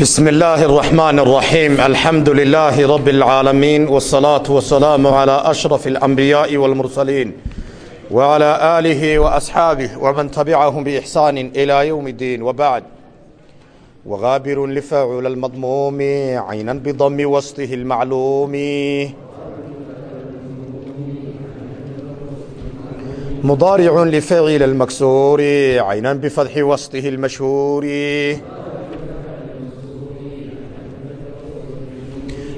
بسم الله الرحمن الرحيم الحمد لله رب العالمين والصلاة والسلام على أشرف الأنبياء والمرسلين وعلى آله وأصحابه ومن تبعهم بإحسان إلى يوم الدين وبعد وغابر لفاعل المضموم عينا بضم وسطه المعلوم مضارع لفعل المكسور عينا بفتح وسطه المشهور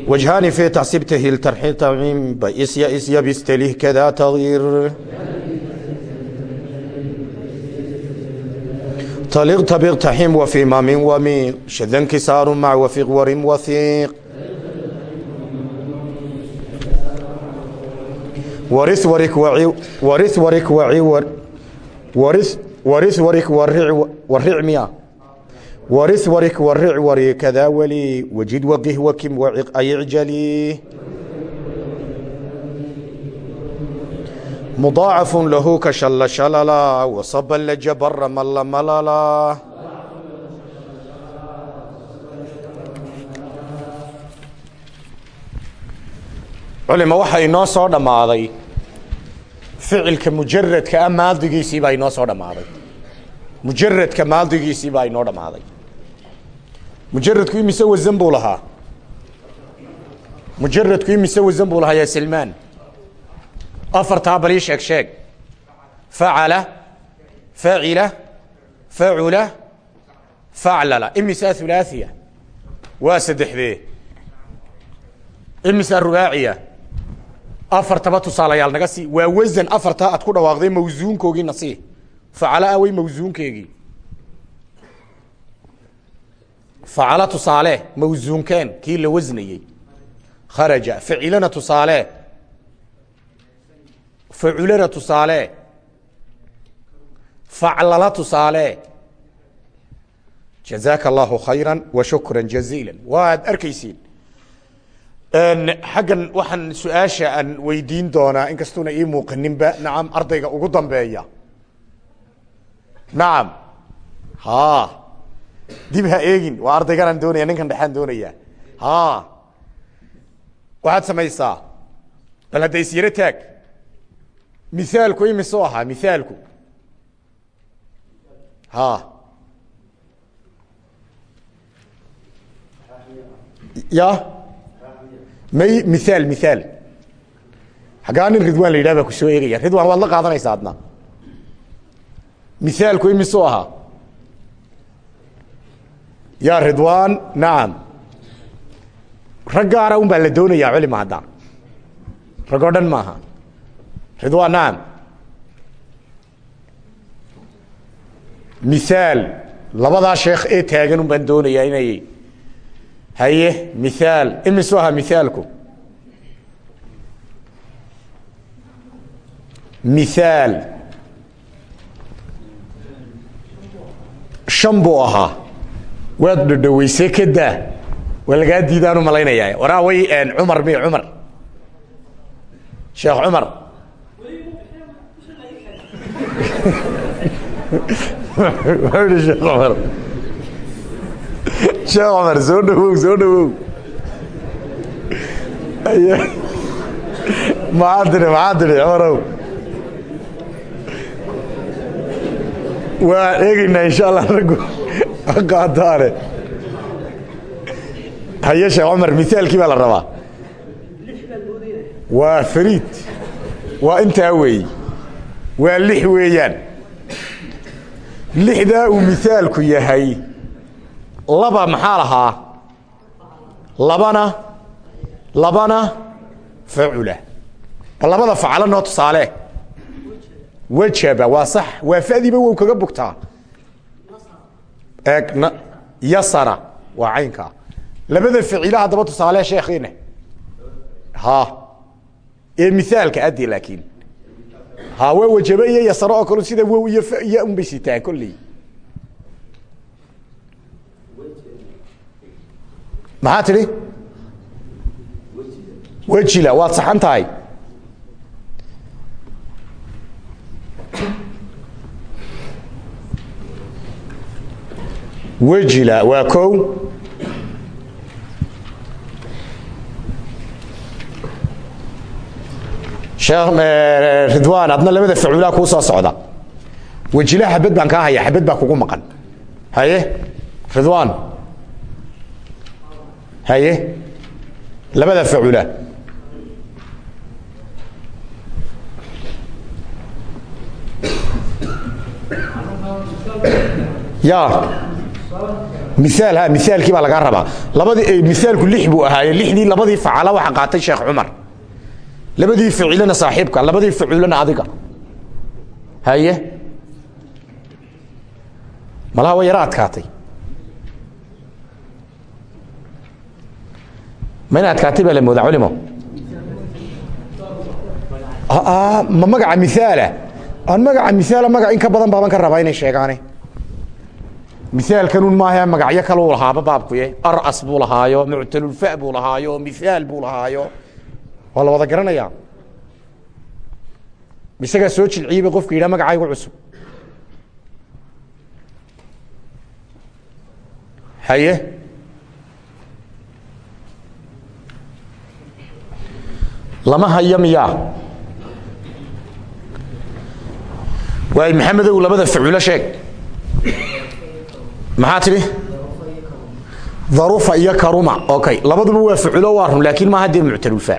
وجهان في تحسبته الترحيل تعميم بإس يئس يبس تليه كذا تغيير طليق طبيق تحيم وفي مام ومي شذ انكسار مع وفي غور وثيق ورث ورك وعي ورث ورك وعي ورث ورث ورك ورع ورع مياه ورث ورك ورع وري كذا ولي وجد وقه وكم وعق أي عجلي مضاعف له كشل شللا وصب لجبر مل مللا culima waxaa inoo soo dhammaaday ficilka mujaradka a maadigiisii baa inoo soo dhammaaday mujaradka maadigiisii baa inoo dhammaaday mujaradku imise wasan buu lahaa. Mujaradku imise wasan buu lahaa ya silmaan afartaa bal ii sheeg sheeg. Facala faacila facula faclala imisaa hulaaثiya waa saddexdee. Imisaa rubaaciya? Afartaba tusaalayaal naga sii. Waa wasan afartaa aad ku dhawaaqday mawsuunkoogiina sii. Facala awey mawsuunkeegii facala tusaale mawsuunkeen kii la wasnayey kharaja facilana tusaale. Faculana tusaale. Faclala tusaale. Jazaaka allahu khayra wa shukra jaziila waad arkaysiin. Xaggan waxaan su'aasha aan weydiin doonaa inkastuuna ii muuqaninba nacam ardayga ugu dambeeya. Nacam ha dib ha eegin waa ardayganaan doonaya ninkan dhexaan doonaya. Ha waxaad samaysaa? Bal hadda isyaro taag. Mithaalku imisoo ahaa mithaalku ha ya? May mithaal mithaal xaggaa nin ridwan la yidhah baa ku soo eegaya. Ridwan waad la qaadanaysaa adna. Mithaalku imisuu ahaa ya ridwan nacam rag gaara la doonayaa culima hadda rag oo dhan maaha. Ridwan nacam mithaal labadaa sheekh ee taagan un baan inay haye mithaal imisuu ahaa mithaalku mithaal shan waad dhodhoweysee ka daa. Waa lagaa diidaan u malaynayaa. Waraa way cumar mi cumar. Sheekh cumar. Muxuu yihi sheekh cumar. Sheekh cumar soo dhawow soo dhawow. Maxaa tiri maxaa tiri cumarow? Waa eegeynaa insha allah raggu qaataane haye sheekh cumar mithaalkii baa la rabaa waa fariid waa intaa weey waa lix weeyaan lixdaa uu mithaalku yahay laba maxaa lahaa labana labana facula labada facalo noo tusaale. Wajaba waa sax waa fadiba wow kaga bogtaa eeg yasara waa caynkaa labada ficila haddaba tusaale sheekhiina ha. Ee mithaalka addi laakiin. Ha waa wajaba iyo yasaro oo kale sida wow iyo iyo un bay sitaan kolley maxaa tidhi? Wejila waad saxan tahay wejila waa o eh, eh, ridwan adna labada facuulaa kuu soo socda. Wejila xabad baan kaa haya xabad baa kugu maqan. Haye? Ridwan? Haye? Labada facuula ya miaal miaalkii baa lagaa rabaa. Labadii miaalku lix buu ahaaye lixdii labadii facala waxaa qaatay sheekh cumar. Labadii ficilana saaxiibka labadii facuulana adiga. Haye? Malaha way yaro adkaatay ma ina adkaatay baa la moodaa culimo. Ma magaca miaala aan magaca miaala magac in ka badan baaban ka rabaa inay sheegaane miaalkanun maaha magacyo kaleu lahaaba baabkuye aras buu lahaayo muctalulfa buu lahaayo miaal buu lahaayo. Waa la wada garanaya isagaa soo jilciyeyba qofka yidhaha magacaygu cusub. Haye? Lama hayo miyaa? Waay maxamedow labada facuulo sheeg maxaa tidhi darufa iyo karuma. Okay labaduba waa facuulo waa run laakiin maaha dee muctalulfa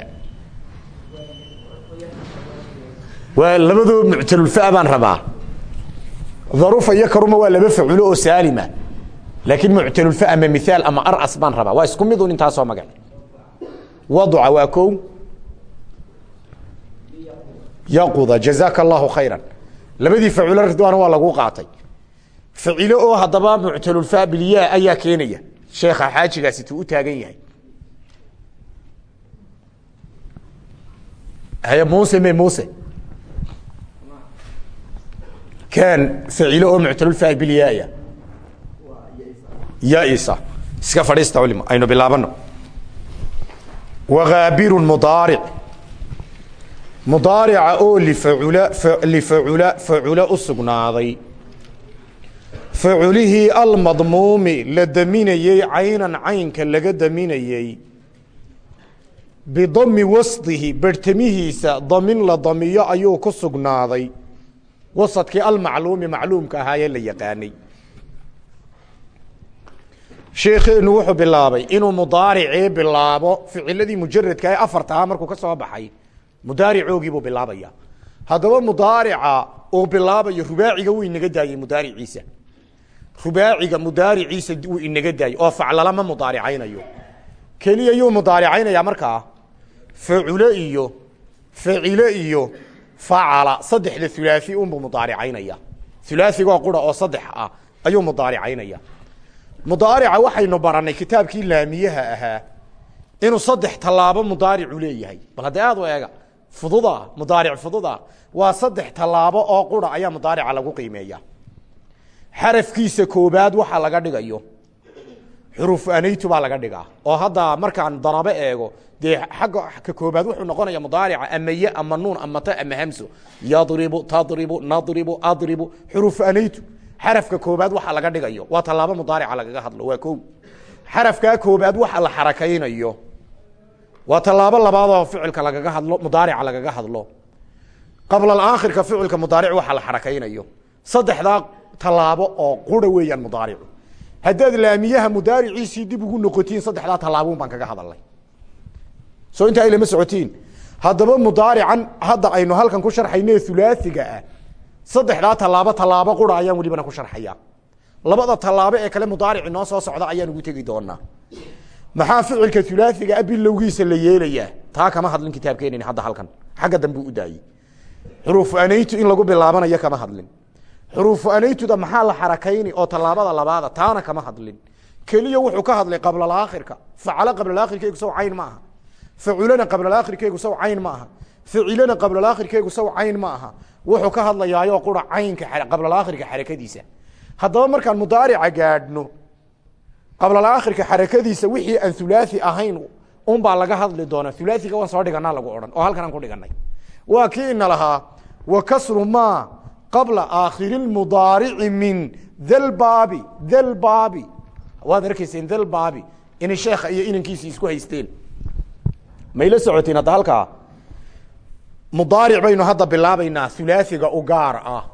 waa labaduba muctalulfa baan rabaa. Darufa iyo karuma waa laba facuulo oo saalima. Laakiin muctalulfa ama miaal ama aras baan rabaa. Waa isku midun intaasoo magac waduca waa ko yaquda jazaaka allahu labadii facuulo ridwaan waa lagu qaatay facilo oo haddaba muctalulfa bilyaa ayaa keenaya. Sheekha xaajigaasi tuu u taagan yahay. Haye muse me muse kan facilo oo muctalulfa bilyaaya yaisa iska fadhiista culimo aynu bilaabano wagaabiru mudaaric. Mudaarica oo lifacula lifacula facula u sugnaaday faculihii almadmuumi la daminayey caynan caynka laga daminayey bidami wasdihi berhtamihiisa damin la damiyo ayuu ku sugnaaday wasadkii almacluumi macluumka ahaayee la yaqaanay sheekheenu wuxuu bilaabay inuu mudaaricii bilaabo ficiladii mujaradka ee afartaha markuu ka soo baxay mudaaricoogiibuu bilaabaya haddaba mudaarica uu bilaabayo rubaaciga wuu inaga rubaaciga mudaariciisa wuu inaga daayey oo faclalama mudaaricaynayo. Keliya yuu mudaaricaynaya markaa facule iyo facile iyo facala saddexda hulaahi unbuu mudaaricaynaya hulaaigoo qura oo saddex ah ayuu mudaaricaynaya mudaarica waxaynu baranay kitaabkii laamiyaha ahaa inuu saddex tallaabo mudaaricu leeyahay. Bal haddee aad u eega fududa mudaaric fududa waa saddex tallaabo oo qura ayaa mudaarica lagu qiimeeya xarafkiisa koobaad waxa laga dhigayo. Xurufu anaytu baa laga dhigaa. Oo hadda markaan darabe eego dee xagga ka koobaad wuxuu noqonaya mudaarica ama ye ama nuun ama ta ama hamso yadribu tadribu nadribu adribu. Xurufu anaytu xarafka koobaad waxa laga dhigayo. Waa tallaabo mudaarica lagaga hadlo waa ko xarafkaa koobaad waxa la xarakaynayo. Waa tallaabo labaadoo ficilka lagaga hadlo mudaarica lagaga hadlo. Qabla aakhirka ficilka mudaaric waxa la xarakaynayo. Saddexdaa tallaabo oo qura weeyaan mudaaricu. Haddaad laamiyaha mudaariciisii dib ugu noqotiin saddexdaa tallaabun baan kaga hadalnay soo intaa ilama socotiin. Haddaba mudaarican hadda aynu halkan ku sharxayne hulaasiga ah saddexdaa tallaabo tallaabo qura ayaan welibana ku sharxaya labada tallaabo ee kale mudaarici noo soo socda ayaan ugu tegi doonaa. Maxaa ficilka hulaasiga ah bilowgiisa la yeelayaa? Taa kama hadlin kitaabkeenin hadda halkan. Xagga dambe u daayey xuruufu anaytu in lagu bilaabanayo kama hadlin xuruufu anaytuda maxaa la xarakayni oo tallaabada labaada taana kama hadlin. Keliya wuxuu ka hadlay qablaakhirka facalo qablaakhirkeygu saw cayn ma aha. Faculana qablaakhirkeygu saw cayn ma aha. Ficilana qablaakhirkeygu saw cayn ma aha. Wuxuu ka hadlayaayo qura caynka qablaakhirka xarakadiisa. Haddaba markaan mudaarica gaadhno qablaakhirka xarakadiisa wixii aan hulaai ahayn unbaa laga hadli doonaa. Hulaaiga waan soo dhiganaa lagu odhan oo halkan aan ku dhiganay waa kii ina lahaa wa kasru ma qabla aakhiri mudaarici min thalbaabi thalbaabi waad arkayseen thalbaabi inay sheekha iyo inankiisi isku haysteen. Mayla socotiin hadda halkaa. Mudaaric baynu hadda bilaabaynaa hulaasiga u gaar ah.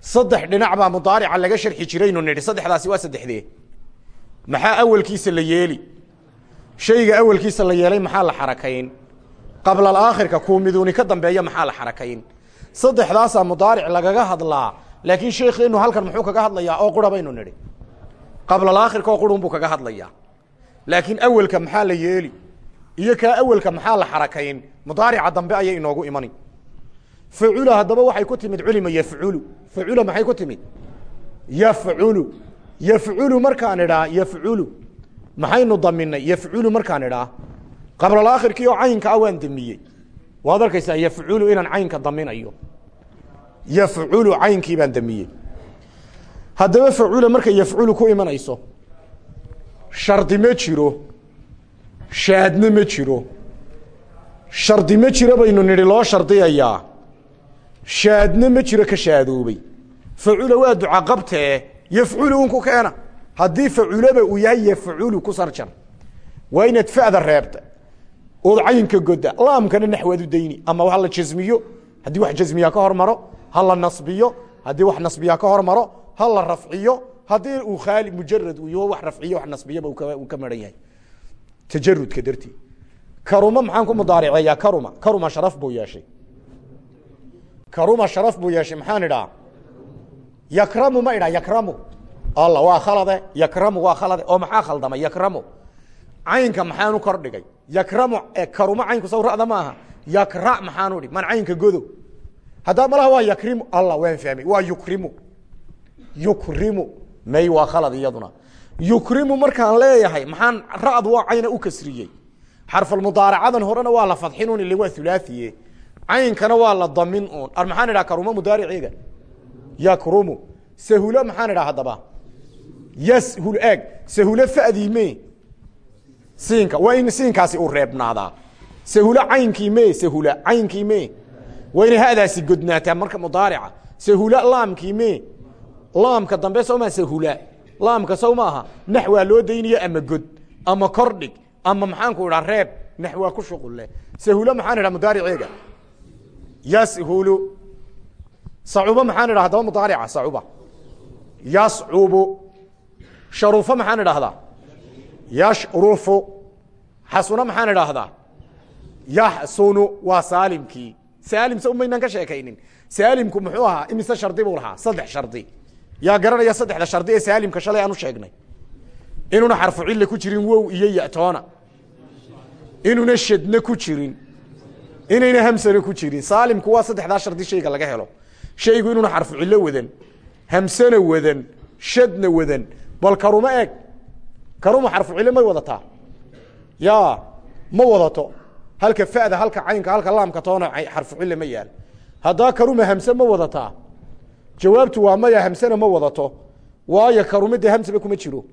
Saddex dhinac baa mudaarica laga sharxi jiraynu nidhi. Saddexdaasi waa saddexdee. Maxaa awelkiisa la yeeli? Shayga awelkiisa la yeelay maxaa la xarakayn? Qabla alaakhirka kuumiduuni ka dambeeya maxaa la xarakayn saddexdaasaa mudaaric lagaga hadlaa laakiin sheekheenu halkan muxuu kaga hadlayaa oo qura baynu nidhi. Qabla alaakhirka oo qurun kaga hadlayaa. Laakiin awelka maxaa la yeeli iyo kaa awelka maxaa la xarakayn mudaarica dambe ayay inoogu imani. Facula haddaba waxay ku timid culima yafculu facula maxay ku timid? Yafculu. Yafculu markaan idhaa yafculu. Maxaynu daminay yafculu markaan idhaa qablalakhirkii oo caynka ah waan damiyey waad arkaysaa yafculu inaan caynka daminayo. Yafculu caynkii baan damiyey. Haddaba facula markay yafculu ku imanayso shardi ma jiro shaadna ma jiro. Shardi ma jiro baynu nidhi loo shardiyayaa. Shaadna ma jiro ka shaadoobay. Facula waa duca qabtee yafculu un ku keena. Haddii faculaba uu yahay yafculu ku sarjan. Waa inaad fa'da reebta ood caynka goda laamkana naxwaad u dayni. Ama ha la jasmiyo haddii wax jasmiya ka hormaro ha la nasbiyo. Haddii wax nasbiya ka hormaro ha la rafciyo. Haddii uu khaali mujarad uu yaho wax rafciyo wax nasbiyaba uu ka maran yahay. Tajarudka dartii. Karuma maxaan ku mudaariceeyaa karuma. Karuma sharaf buu yeeshay. Karuma sharaf buu yeeshay maxaan idhaa? Yakramu ma idhaa yakramu. Alla waa khalade. Yakramu waa khalade. Oo maxaa khaldamay? Yakramu caynka maxaanu kor dhigay. Yakramu karuma caynku sawrada maaha. Yakra maxaanu dhi man caynka godo. Haddaa malaha waa yakrimu. Alla waan fahmay waa yukrimu. Yukrimu. May waa khalad iyaduna. Yukrimu markaan leeyahay maxaan ra'du waa cayna u kasriyey. Xarfalmudaaracadan horena waa la fadxin un ile waa hulaahiye caynkana waa la damin un ar maxaan idhaha karuma mudaariciga? Yakrumu. Sahulo maxaan idhaha haddaba? Yashul eeg sahulo fadii me siinka waa in siinkaasi uu reebnaadaa. Sahulo caynkii me sahula caynkii me waa inay hadaasi godnaataa marka mudaarica. Sahula laamkii me laamka dambe sowmaa sahula laamka sow maaha naxwaa loo daynayo ama god ama kordhig ama maxaanku idhaa reeb naxwaa ku shuqulle. Sahulo maxaan idhaha mudaariceega yashulu sacuba maxaan idhaha haddaba mudaarica sacuba yascubu sharuufo maxaan idhaahdaa yashrufu. Xasuna maxaan idhaahdaa? Yaxsunu waa saalimkii. Saalim se umaynaan ka sheekaynin. Saalimku muxuu ahaa imise shardi buu lahaa? Saddex shardi. Yaa garanaya saddexda shardi ee saalimka shalay aan u sheegnay? Inuuna xarfu cille ku jirin wow iyo yatoona inuuna shadna ku jirin. Inayna hamsana ku jirin. Saalimku waa saddexdaa shardi shayga laga helo. Shaygu inuuna xarfu cillo wadan hamsana wadan shadna wadan. Bal karuma eeg karuma xarfu cille may wadataa. Ya ma wadato. Halka fada halka caynka halka laamka toona xarfu cille ma yaal. Haddaa karuma hamse ma wadataa. Jawaabtu waa maya hamsena ma wadato. Waayo karume dee hamseba kuma jiro.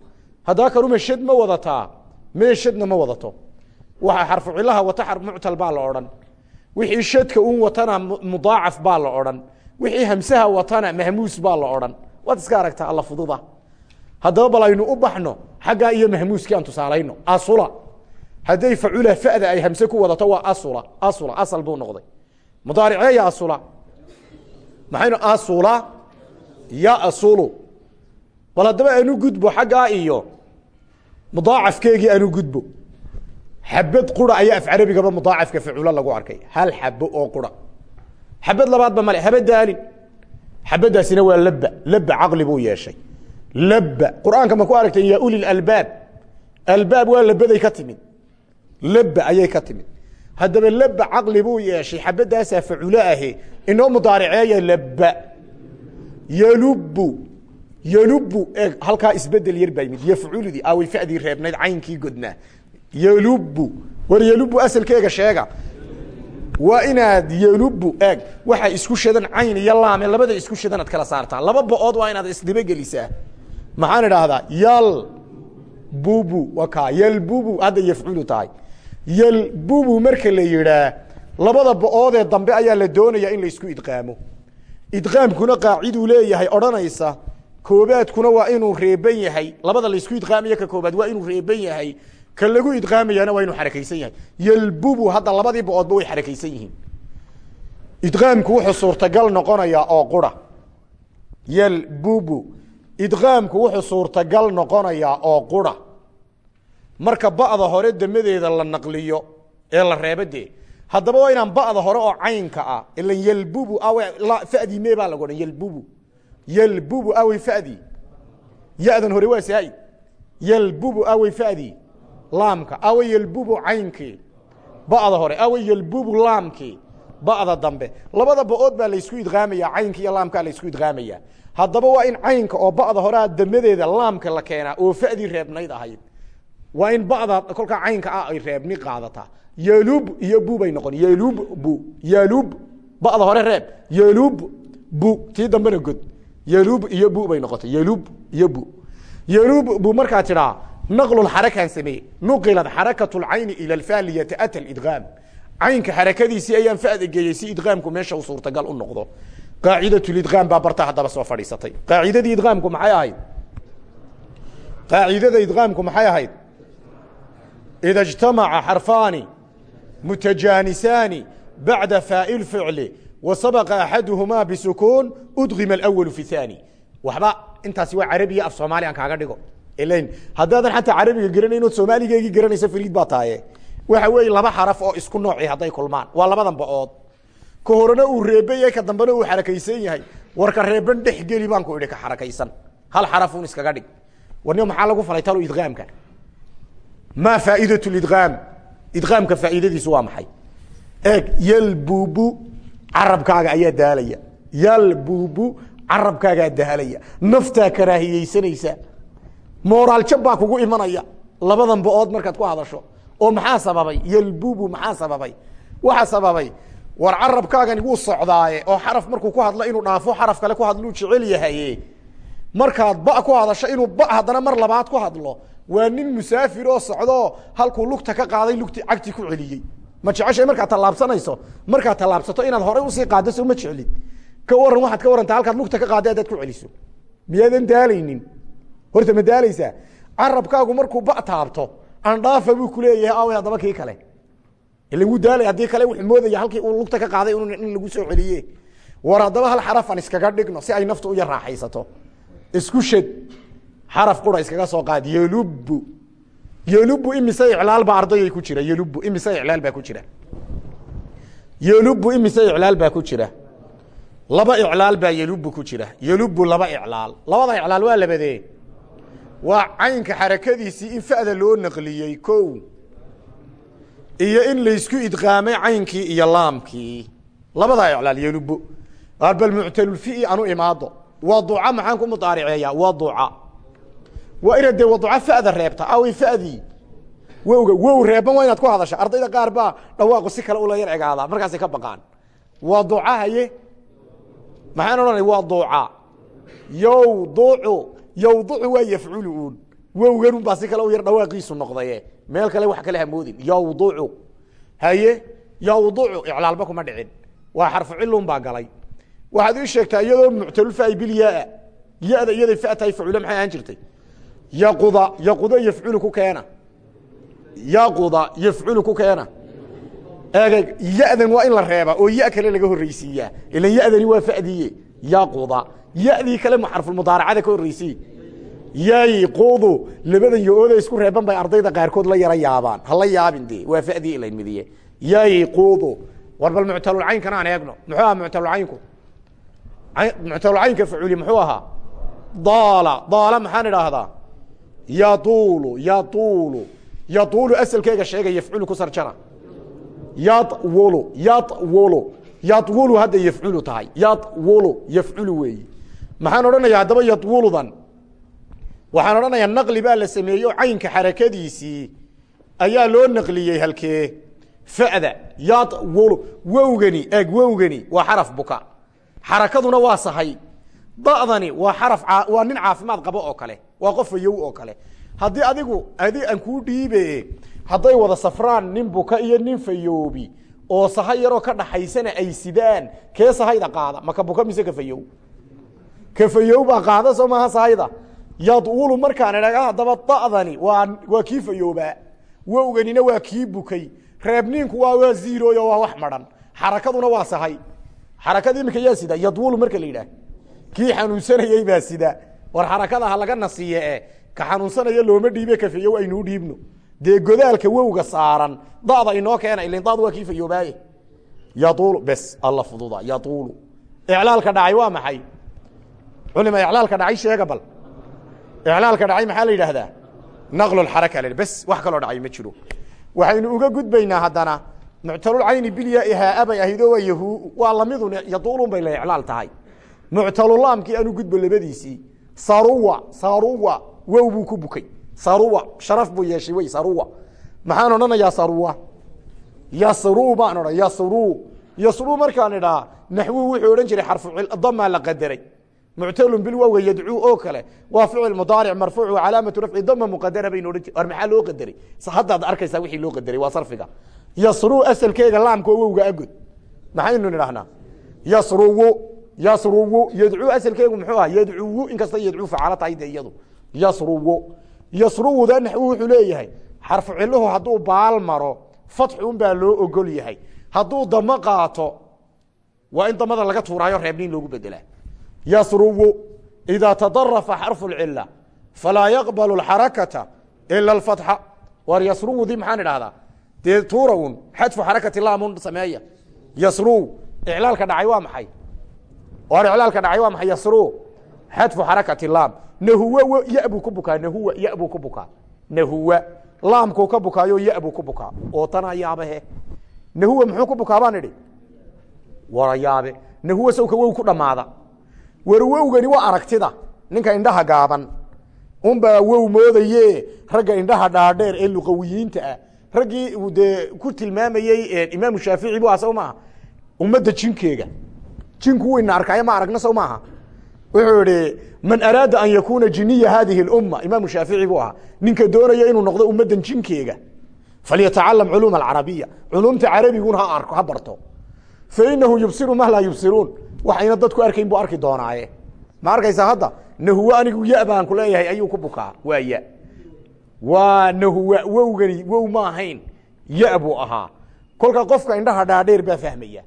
Haddaa karume shad ma wadataa mee shadna ma wadato. Waxa xarfu cilaha wata muctal baa la odhan. Wixii shadka un watana mudaacaf baa la odhan. Wixii hamsaha watana mahmuus baa la odhan. Waad iska aragtaa alla fududa haddaba bal aynu u baxno xaggaa iyo mahmuuskii aan tusaalayno asula. Hadday facula fada ay hamse ku wadato waa asula asula asal buu noqday. Mudaariceeya asula? Maxaynu asula? Yasulu bal haddaba aanu gudbo xaggaa iyo mudaacafkeegii aanu gudbo. Xabad qura ayaa af carabigaba mudaacafka faculo lagu arkay. Hal xabo oo qura. Xabad labaadba male haba daalin. Xabadaasina waa laba laba caqli buu yeeshay laba qur'aanka ma ku aragtay ya uli albaab. Albaab waa labaday ka timid. Laba ayay ka timid. Haddaba laba caqli buu yeeshay xabadaasaa faculo ahe inoo mudaariceeya laba yalubu yalubu e halkaa isbeddel yar baa yimid yafculudii away fadii reebnayd caynkii godnaa. Yalubu war yalubu asalkeega sheega. Waa inaad yalubu eeg waxaa isku shadan cayn iyo laame labada isku shadan ad kala saartaa. Laba bo-ood waa inaad isdibagelisaa maxaan idhaahdaa? Yal bubu waa kaa. Yalbubu hadda yafculu tahay. Yalbubu marka la yidhaa labada bo-oodee dambe ayaa la doonayaa in la isku idqaamo. Idqaamkuna qaaciduu leeyahay odhanaysa koobaadkuna waa inuu reeban yahay. Labada laysku idqaamayo ka koobaad waa inuu reeban yahay. Ka lagu idqaamayana waa inuu xarakaysan yahay. Yalbubu hadda labadii bo-oodba way xarakaysan yihiin. Idqaamku wuxuu suurtagal noqonayaa oo qura. Yalbubu idqaamku wuxuu suurtagal noqonayaa oo qura. Marka ba'da hore damadeeda la naqliyo ee la reebo dee haddaba waa inaan ba'da hore oo caynka ah ilan yalbubu awe fadii mee baa lagu odhan yalbubu. Yalbubu awey fadii ya-dan hore waa saa'id yalbubu awey fadii laamka. Awe yalbubu caynkii ba'da hore. Awe yalbubu laamkii ba'da dambe. Labada ba'ood baa laysku idqaamaya caynka iyo laamkaa laysku idqaamaya haddaba waa in caynka oo ba'da horea damadeeda laamka la keenaa oo fadii reebnayd ahayd. Waa in ba'da kolkaa caynka ah ay reebni qaadataa yalub iyo bu bay noqon. Yalub bu. Yalub ba'da hore reeb. Yalub bu. Tii dambena god. Yalub iyo bu bay noqotay. Yalub iyo bu. Yalub bu markaa tidhaa naqlulxarakaan sameeye nuqilat xarakatu lcayni ila alfa liyataata lidqaam caynka xarakadiisii ayaan fada geeyey si idqaamku meesha suurtagal u noqdo qaacidatulidqaam baa barta haddaba soo fadhiisatay qaacidadii idqaamku maxay ahayd qaacidada idqaamku maxay ahayd ida اجtamaca xarfaani mutajaanisaani bacda faai ficli wa sabaqa axaduhumaa bisukuun udqima alأwalu fi haani waxba intaasi waa carabiya af soomaali aan kaaga dhigo ilayn haddaadan xataa carabiga garanayn ood soomaaligeegii garanaysa fariid baa tahaye waxa weeye laba xaraf oo isku nooci hadday kulmaan waa labadan ba-ood ka horena uu reeban yahay ka dambena uu xarakaysan yahay. Warka reeban dhex geli baan ku idhi ka xarakaysan. Hal xarafun iskaga dhig. Warni maxaa lagu falay talo idqaamka maa faa'idat lidqaam idqaamka faa'iidadiisu waa maxay? Eeg yalbubu carabkaaga ayaa daalaya. Yalbubu carabkaagaa daalaya. Naftaa karaahiyeysanaysa. Mooraaljab baa kugu imanaya. Labadan ba'ood markaad ku hadasho. Oo maxaa sababay? Yalbubu maxaa sababay? Waxa sababay war carabkaagani wuu socdaaye oo xaraf markuu ku hadlo inuu dhaafo xaraf kale ku hadluu jecel yahaye markaad ba ku hadasho inuu ba haddana mar labaad ku hadlo waa nin musaafir oo socdoo halkuu lugta ka qaaday lugti cagti ku celiyey. Ma jeceshay markaad tallaabsanayso? Markaad tallaabsato inaad horay u sii qaaddo soo ma jeclid. Ka waran waxaad ka warrantaa halkaad lugta ka qaadday haddaad ku celiso. Miyaadan daalaynin? Horta ma daalaysaa? Carabkaagu markuu ba taabto andhaafa buu kuleeyahay aaway haddaba kii kale wuu daalay haddii kale wuxuu moodaya halkii uu lugta ka qaaday in lagu soo celiye war haddaba hal xarafan iskaga dhigno si ay naftu u yar isku shad. Xaraf qura iskaga soo qaad. Yelubu yelubu imise iclaal baa ardayay ku jira. Yelubu imise iclaal baa ku jira. Yelubu imise iclaal baa ku jira. Laba iclaal baa yelubu ku jira. Yelubu laba iclaal. Labada iclaal waa labadee. Waa caynka xarakadiisii in fa'da loo naqliyey ko iyo in laysku idqaamay caynkii iyo laamkii. Labadaa iclaal yelubo bal muctalulfi'i anu imaado. Waa duca maxaan ku mudaariceeyaa waa duca waa inaad dee waduca fa'da reebta. Awi fa'dii wowga wow reeban waa inaad ku hadasha. Ardayda qaar baa dhawaaqu si kale ula yar egaadaa. Markaasay ka baqaan. Waa duca haye? Maxaan odhanay waa duca yowducu yowducu waa yafculu uun. Wowganun baa si kale u yar dhawaaqiisu noqdaye meel kale wax kale hamoodin yowducu haye yowducu iclaalba kuma dhicin. Waa xarfu cilun baa galay. Waxaad ii sheegtaa iyadoo muctalulfaai bilyaa ya-da iyaday fa tahay facule maxay ahaan jirtay? Yaquda yaquda yafculu ku keena. Yaquda yafculu ku keena. Eeg ya-dan waa in la reebaa oo ya kale laga horreysiiyaa ilan ya-dani waa fadiye. Yaquda ya-dii kale xarfulmudaaracada ka horreysiy yayqudu labadan yo-ooda isku reeban bay ardayda qaarkood la yara yaabaan. Hala yaabin de waa fadii ilan midiye yayqudu war bal muctalulcaynkana aan eegno. Muxuu ahaa muctalulcaynku muctalulcaynka faculi muxuu ahaa? Daala. Daala maxaan idhaahdaa? Yatuulu yatuulu yatuulu asalkeega sheega yafculu ku sarjana. Yawulu yawulu yawulu hadda yafculu tahay. Yawulu yafculu weeyi. Maxaan odhanaya haddaba yawuludan waxaan odhanayaa naqli baa la sameeyey caynka xarakadiisii ayaa loo naqliyey halkee. Fa'da yawulu wowgani eeg wowgani waa xaraf buka. Xarakaduna waa sahay. Da'dani waa xaraf waa nin caafimaad qabo oo kale waa qof fayow oo kale. Haddii adigu adi aan kuu dhiibe hadday wada safraan nin buka iyo nin fayoobi oo sahay yaroo ka dhaxaysana ay sidaan kee sahayda qaada? Maka buka mise ka fayow? Ka fayow baa qaada soo maaha sahayda yadulu markaan idhaga haddaba da'dani waa waa kii fayoobaa. Wowganina waa kii bukay. Reebniinku waa waa ziirooyo waa wax madhan. Xarakaduna waa sahay. Xarakada iminka sida yadwulu marka la yidhaah. Kii xanuunsanayey baa sida war xarakada laga nasiye e ka xanuunsanaya looma dhiibe kafeeyo aynuu dhiibno. Dee godaalka wowga saaran dada inoo keena ilin dad waa kii fayoobaaye yaulu bes alla fududa yaulu iclaalka dhacay waa maxay? Culima iclaalka dhacay sheega bal iclaalka dhacay maxaa la yidhaahdaa? Naqlulxaraka la bes wax kaloo dhacay ma jiro. Waxaynu uga gudbaynaa haddana muctalulcayni bilyaai haaabay ahaydoo waa lamidun yaduulun bay la iclaal tahay. Muctalulaamkii aanu gudbo labadiisii saruwa saruwa wow buu ku bukay. Saruwa sharaf buu yeeshay wey saruwa. Maxaan odhanayaa saruwa? Yasru baan odhan yasru. Yasru markaan idhaa naxwuhu wuxuu odhan jiray xarfu damaa la qadaray muctalun bilwowga yadcuu oo kale. Waa ficil mudaaric marfuuc calaamatu rafci dama muqadara baynu odhan jir maxaa loo qadaray haddaad arkaysaa wixii loo qadaray waa sarfiga. Yasru asalkeega laamka oo wowga agod maxaynu nidhahnaa yasruwu yasruwu yadcuu asalkeegu muxuu aha yadcuwu inkasta yadcuu facaalo tahay de iyadu. Yasruwu yasruwuda naxwu wuxuu leeyahay xarfu ciluhu hadduu baal maro fatxi un baa loo ogol yahay. Hadduu damo qaato waa in damada laga tuuraayo reebniin loogu bedelaa yasruwu idaa tadarafa xarfu lcila falaa yaqbalu xarakata ila alfatxa. War yasruwudii maxaan idhahdaa dee tuura un xadfu xarakati laamun sameeya. Yasruw iclaalka dhacay waa maxay? War iclaalka dhacay waa maxay? Yasru xadfu xarakati laam. Nahuwa ya buu ku bukaa nahuwa ya buu ku bukaa. Nahuwa laamkuu ka bukaayo ya buu ku bukaa. Oo tana yaabahe nahuwa muxuu ku bukaa baan idhi? Wara yaabe. Nahuwa sawka wow ku dhammaada war wowgani waa aragtida. Ninka indhaha gaaban. Unbaa wow moodaye. Ragga indhaha dhaadheer ee luqawiyiinta ah. Raggii dee ku tilmaamayey imaamu shaafici bu sow maaha? Ummadda jinkeega. Jinku wayna arkaayo ma aragna sow maaha? Wuxuu idhi man araada an yakuuna jiniya hadihi اumma imaamu shaafici buu ahaa. Ninka doonaya inuu noqdo ummaddan jinkeega. Falyatacalam culuum alcarabiya. Culumta carabiguna ha arko ha barto. Fainahu yubsiru ma yubsiruun waxayna dadku arkayn buu arki doonaaye. Ma arkaysaa hadda? Nahuwa anigu ya baan ku leeyahay ayuu ku bukaa. Waa ya waa nahuwa wowgani wow ma ahayn. Ya buu ahaa. Kolka qofka indhaha dhaadheer baa fahmaya.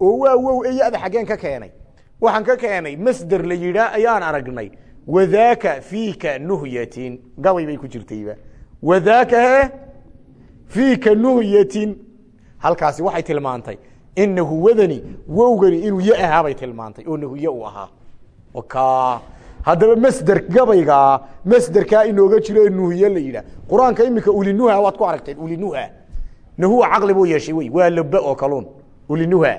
Oo waa wow e yada xaggeen ka keenay. Waxaan ka keenay masder la yidhaa ayaan aragnay. Wadaaka fiika nuhyatin. Gabay bay ku jirtayba. Wadaaka he? Fiika nuhyatin. Halkaasi waxay tilmaantay in nahuwadani wowgani inuu ya ahaabay tilmaantay oo nahuye uu ahaa. Ka haddaba masder gabaygaa masderkaa inooga jiro ee nuhiye la yidhaah qur'aanka imika ulinuha waad ku aragteen ulinuha. Nahuwa caqli buu yeeshay wey waa lobe oo kaluun ulinuha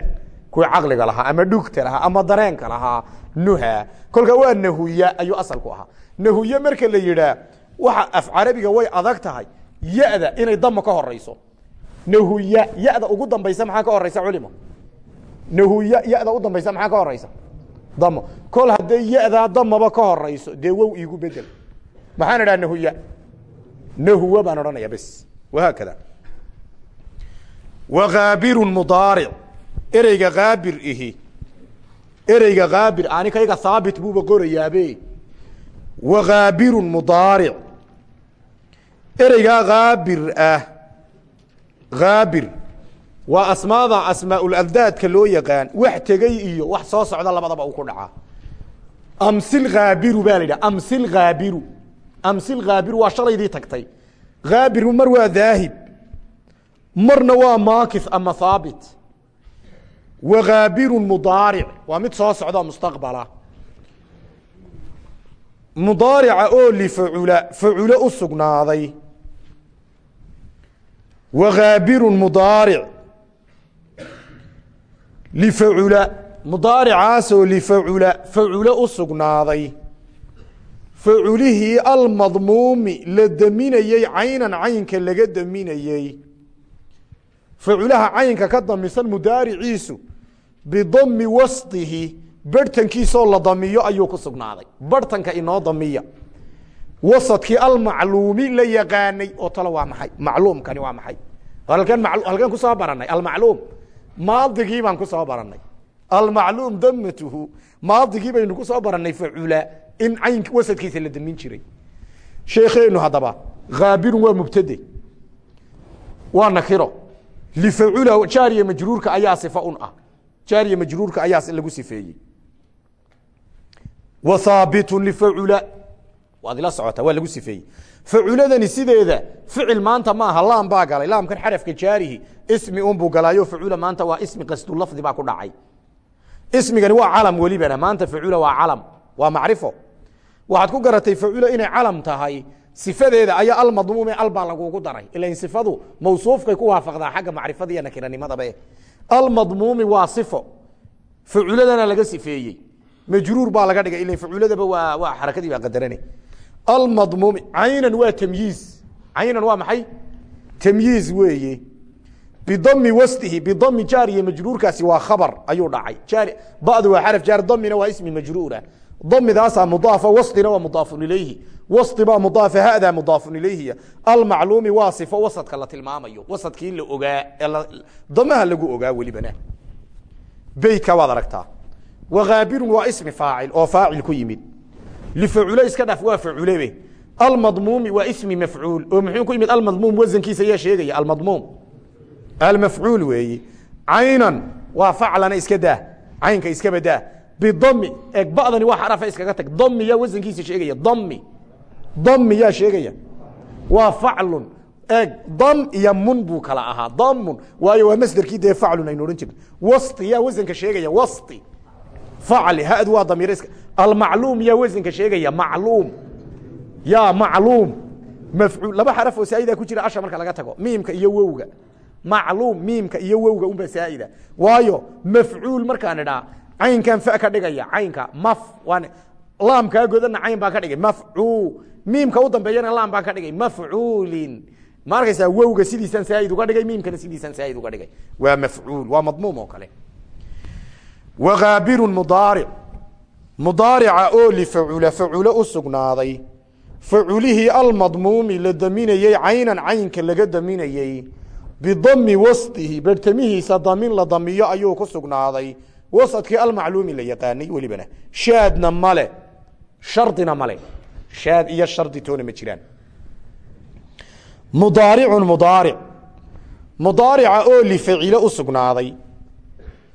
kuwa caqliga lahaa ama dhugta lahaa ama dareenka lahaa nuha. Kolka waa nahuya ayuu asalku ahaa. Nahuye marka la yidhaah waxa af carabiga way adag tahay ya-da inay damo ka horeyso nahuya ya-da ugu dambaysa maxaa ka horeysa culimo? Nahuya ya-da u dambaysa maxaa ka horeysa damo kol hadday ya-daa damaba ka horeyso dee wow iigu bedel maxaan idhaha nahuya nahuwa baan odhanaya bes. Wahaakada wakaabirun mudaaric. Ereyga kaabir ihi. Ereyga kaabir anikayga haabit buuba qorayaabe wakaabirun mudaaric. Ereygaa kaabir ah kaabir waa asmaada asmaaulabdaadka loo yaqaan wax iyo wax soo socda labadaba uu ku dhacaa amsil khaabiru baa amsil khaabiru amsil khaabiru waa shalaydii tagtay. Khaabiru mar waa daahib marna waa maakis ama haabit wakaabiru mudaaric waa mid soo socda mustaqbala. Mudaarica oo lifacula facule u sugnaaday wakaabiru mudaaric lifacula mudaaricaasoo lifacula facule u sugnaaday faculihii almadmuumi la deminayey caynan caynka laga deminayey faculaha caynka ka damisan mudaariciisu bidami wasdihi barhtankiisoo la damiyo ayuu ku sugnaaday barhtanka inoo damiya wasadkii almacluumi la yaqaanay oo talo waa maxay? Macluumkani waa maxay? Halkan halkan ku soo baranay almacluum. Maadigii baan ku soo baranay. Almacluum damatuhu maadigii baynu ku soo baranay facula in cayn wasadkiisa la damin jiray. Sheekeenu haddaba haabirun waa mubtade. Waa nakiro. Lifacula jaariya majruurka ayaa sifa un ah. Jaariya majruurka ayaa lagu sifeeyey. Wa lifacula waad ila socotaa waa lagu sifeeyey. Faculadani sideeda ficil maanta maaha laam baa galay. Laamkan xarafka jaarihi ismi unbuu galaayo facula maanta waa ismi qasdu lafdi baa ku dhacay. Ismigani waa calam welibana maanta facula waa calam waa macrifo. Waxaad ku garatay facula inay calam tahay sifadeeda ayaa almadmuume albaa lagugu daray. Ilan sifadu mawsuufkay ku waafaqdaa xagga macrifada iyo nakiranimadaba almadmuumi waa sifo. Faculadana laga sifeeyey. Majruur baa laga dhigay. Ilan faculadaba waa waa xarakadii baa qadarane almadmuumi caynan waa tamyiiz. Caynan waa maxay? Tamyiiz weeye. Bidami wasdihi bidami jaariya majruurkaasi waa khabar ayuu dhacay. Jaari badu waa xaraf jaar damina waa ismi majruura. Damidaasaa mudaafa wasdina waa mudaafun ilayhi. Wasdi baa mudaafa hadaa mudaafun ilayhiya almacluumi waa sifo wasadka la tilmaamayo. Wasadkii la ogaa damaha lagu ogaa welibana beytka waad aragtaa. Wakaabirun waa ismi faacil oo faacil ku yimid lifacule iska dhaf waa faculebe almadmuumi waa ismi mafcuul oo muxuu ku yimid almadmuum wasankiisa ayaa sheegaya almadmuum almafcuul weeyi caynan waa faclana iska daa caynka iska badaa bidami eeg badani waa xarafa iskaga tag dami yaa wasankiisa sheegaya dami dami yaa sheegaya waa faclun eeg dam iyo mun buu kala ahaa damun waayo waa masderkii dee faclun aynu odhan jirna wasti yaa wasanka sheegaya wasti facli hadu waa damiir iska almacluum yaa wasanka sheegaya macluum yaa macluum mafcuul laba xaraf oo saaidaa ku jira asha marka laga tago. Miimka iyo wowga. Macluum miimka iyo wowga unba saaida. Waayo mafcuul markaan idhaa caynkan fa ka dhigaya caynka maf waan laamkaa godana cayn baa ka dhigay mafcuu miimka u dambeeyana laam baa ka dhigay mafcuulin ma arkaysaa wowga sidiisaan saaid uga dhigay miimkana sidiisaan saaid uga dhigay. Waa mafcuul waa madmuum oo kale. Wakaabirun mudaaric mudaarica oo lifacula faculo u sugnaaday. Faculihii almadmuumi la daminayey caynan caynka laga daminayey bidami wasdihi bertamihiisa damin la damiyo ayuu ku sugnaaday. Wasadkii almacluumi la yaqaanay welibana. Shaadna male shardina male. Shaad iyo shardi toona ma jiraan. Mudaaricun mudaaric. Mudaarica oo lifacilo u sugnaaday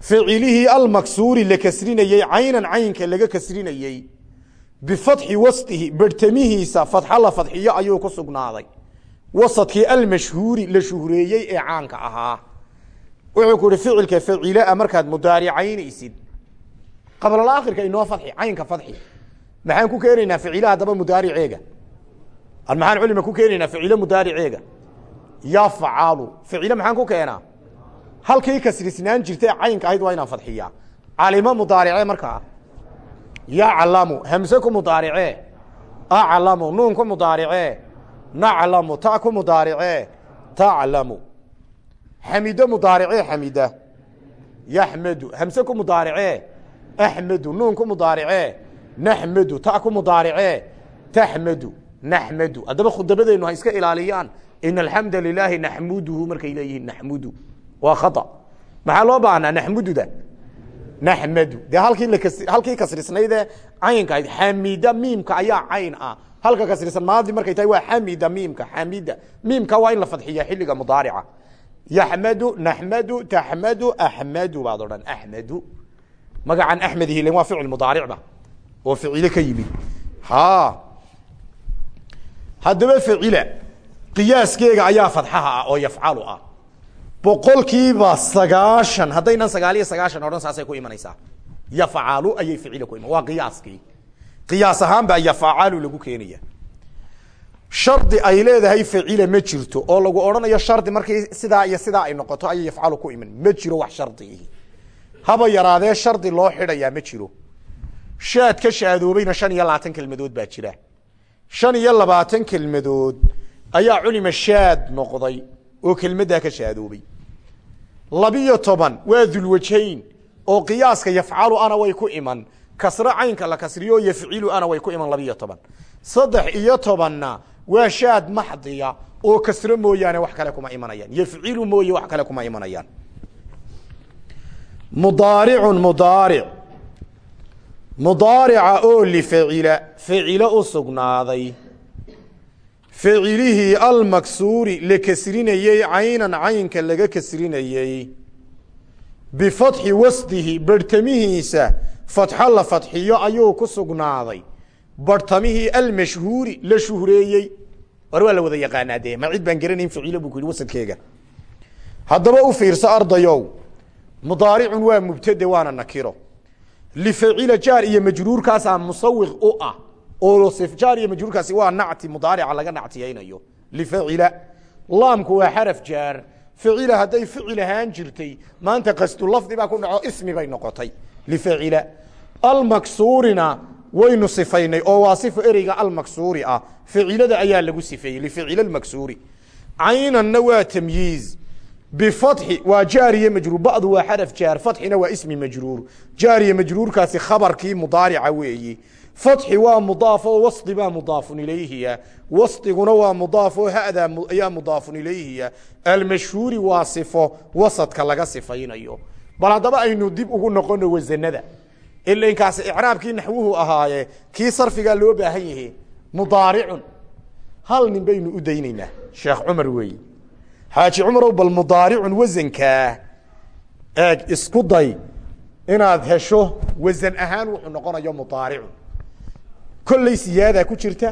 ficilihii almaksuuri la kasrinayey caynan caynka laga kasrinayey bifatxi wasdihi bertamihiisa fatxo la fadxiyo ayuu ku sugnaaday. Wasadkii almashhuuri la shuhreeyey ee caanka ahaa. Wuxuu ku ihi ficilka facilaa markaad mudaaricaynaysid qablalakhirka inoo fadxi caynka fadxi maxaan ku keenaynaa ficila haddaba mudaariceega maxaan culima ku keenaynaa ficilo mudaariceega yafcalu ficilo maxaan ku keenaa halkii kasrisnaan jirtay caynka ahayd waa inaan fadxiyaa calimo mudaarice markaa. Yaclamu hamse ku mudaarice. Aclamu nuun ku mudaarice. Naclamu ta ku mudaarice. Taclamu xamido mudaarice xamida. Yaxmedu hamse ku mudaarice. Axmedu nuun ku mudaarice. Naxmedu ta ku mudaarice. Taxmedu naxmedu. Haddaba khudabadeennu ha iska ilaaliyaan. In alxamda lilaahi naxmuduhu markay leeyihiin naxmudu waa khaa maxaa loo baahnaa? Naxmududa. Naxmadu. Dee halkii kasrisnaydee caynka ahayd xamida miimka ayaa cayn ah. Halka kasrisan maadi markay tahay waa xamida miimka xamida. Miimka waa in la fadxiya xilliga mudaarica. Yaxmadu naxmadu taxmadu axmadu baad odhan. Axmadu magacan axmed hilen waa ficil mudaaricba oo ficile ka yimid. Ha haddaba ficila qiyaaskeega ayaa fadxaha ah oo yafcalu ah boqolkiiba sagaashan haddaynan sagaal iyo sagaashan odhan saasay ku imanaysaa. Yafcalu ayay ficila ku iman waa qiyaaskii. Qiyaas ahaan baa yafcalu lagu keenaya. Shardi ay leedahay facila ma jirto oo lagu odhanayo shardi markii sidaa iyo sidaa ay noqoto ayay yafcalu ku iman. Ma jiro wax shardiihi haba yaraadee shardi loo xidhayaa ma jiro. Shaad ka shaadoobayna shan iyo labaatan kelmadood baa jira. Shan iyo labaatan kelmadood ayaa culima shaad noqday oo kelmaddaa ka shaadoobay labiyo toban waa dulwajayn oo qiyaaska yafcalu ana way ku iman kasro caynka la kasriyo yafcilu ana way ku iman labiyo toban. Saddex iyo tobanna waa shaad maxdiya oo kasro mooyaane wax kale kuma imanayaan yafcilu mooye wax kale kuma imanayaan. Mudaaricun mudaaric. Mudaarica oo lifacila facilo u sugnaaday ficilihii almaksuuri la kasrinayey caynan caynka laga kasrinayey bifatxi wasdihi barhtamihiisa fatxo la fadxiyo ayuu ku sugnaaday. Barhtamihii almashhuuri la shuhreeyey war waa la wada yaqaanaa dee ma cid baan garanayn ficiilo buu ku yihi wasadkeega haddaba u fiirso ardayow mudaaricun waa mubtade waana nakiro. Lifacila jaar iyo majruurkaasaa musawiq u ah jaar iyo majruurkaasi waa nacti mudaarica laga nactiyaynayo. lifacila laamku waa xaraf jaar ficila hadday ficil ahaan jirtay maanta qasdu lafdi baa ku dhaco ismi bay noqotay. lifacila almaksuurina waynu sifaynay oo waa sifo ereyga almaksuuri ah. ficilada ayaa lagu sifeeyey lificila almaksuuri caynanna waa tamyiiz bifatxi waa jaariye majruur badu waa xaraf jaar fatxina waa ismi majruur jaariye majruurkaasi khabarkii mudaarica weeyi fatxi waa mudaaf oo wasdi baa mudaafun ilayhiya wasdiguna waa mudaaf oo hada ayaa mudaafun ilayhiya almashhuuri waa sifo wasadka laga sifaynayo. Bal haddaba aynu dib ugu noqono wasanada ilankaasi icraabkii naxwuhu ahaaye kii sarfigaa loo baahan yahe mudaaricun. Hal nin baynu u daynaynaa sheekh cumar weeye xaaji cumarow bal mudaaricun wasankaa eeg isku day inaad hesho wasan ahaan wuxuu noqonayo mudaaricun kolley siyaadaa ku jirta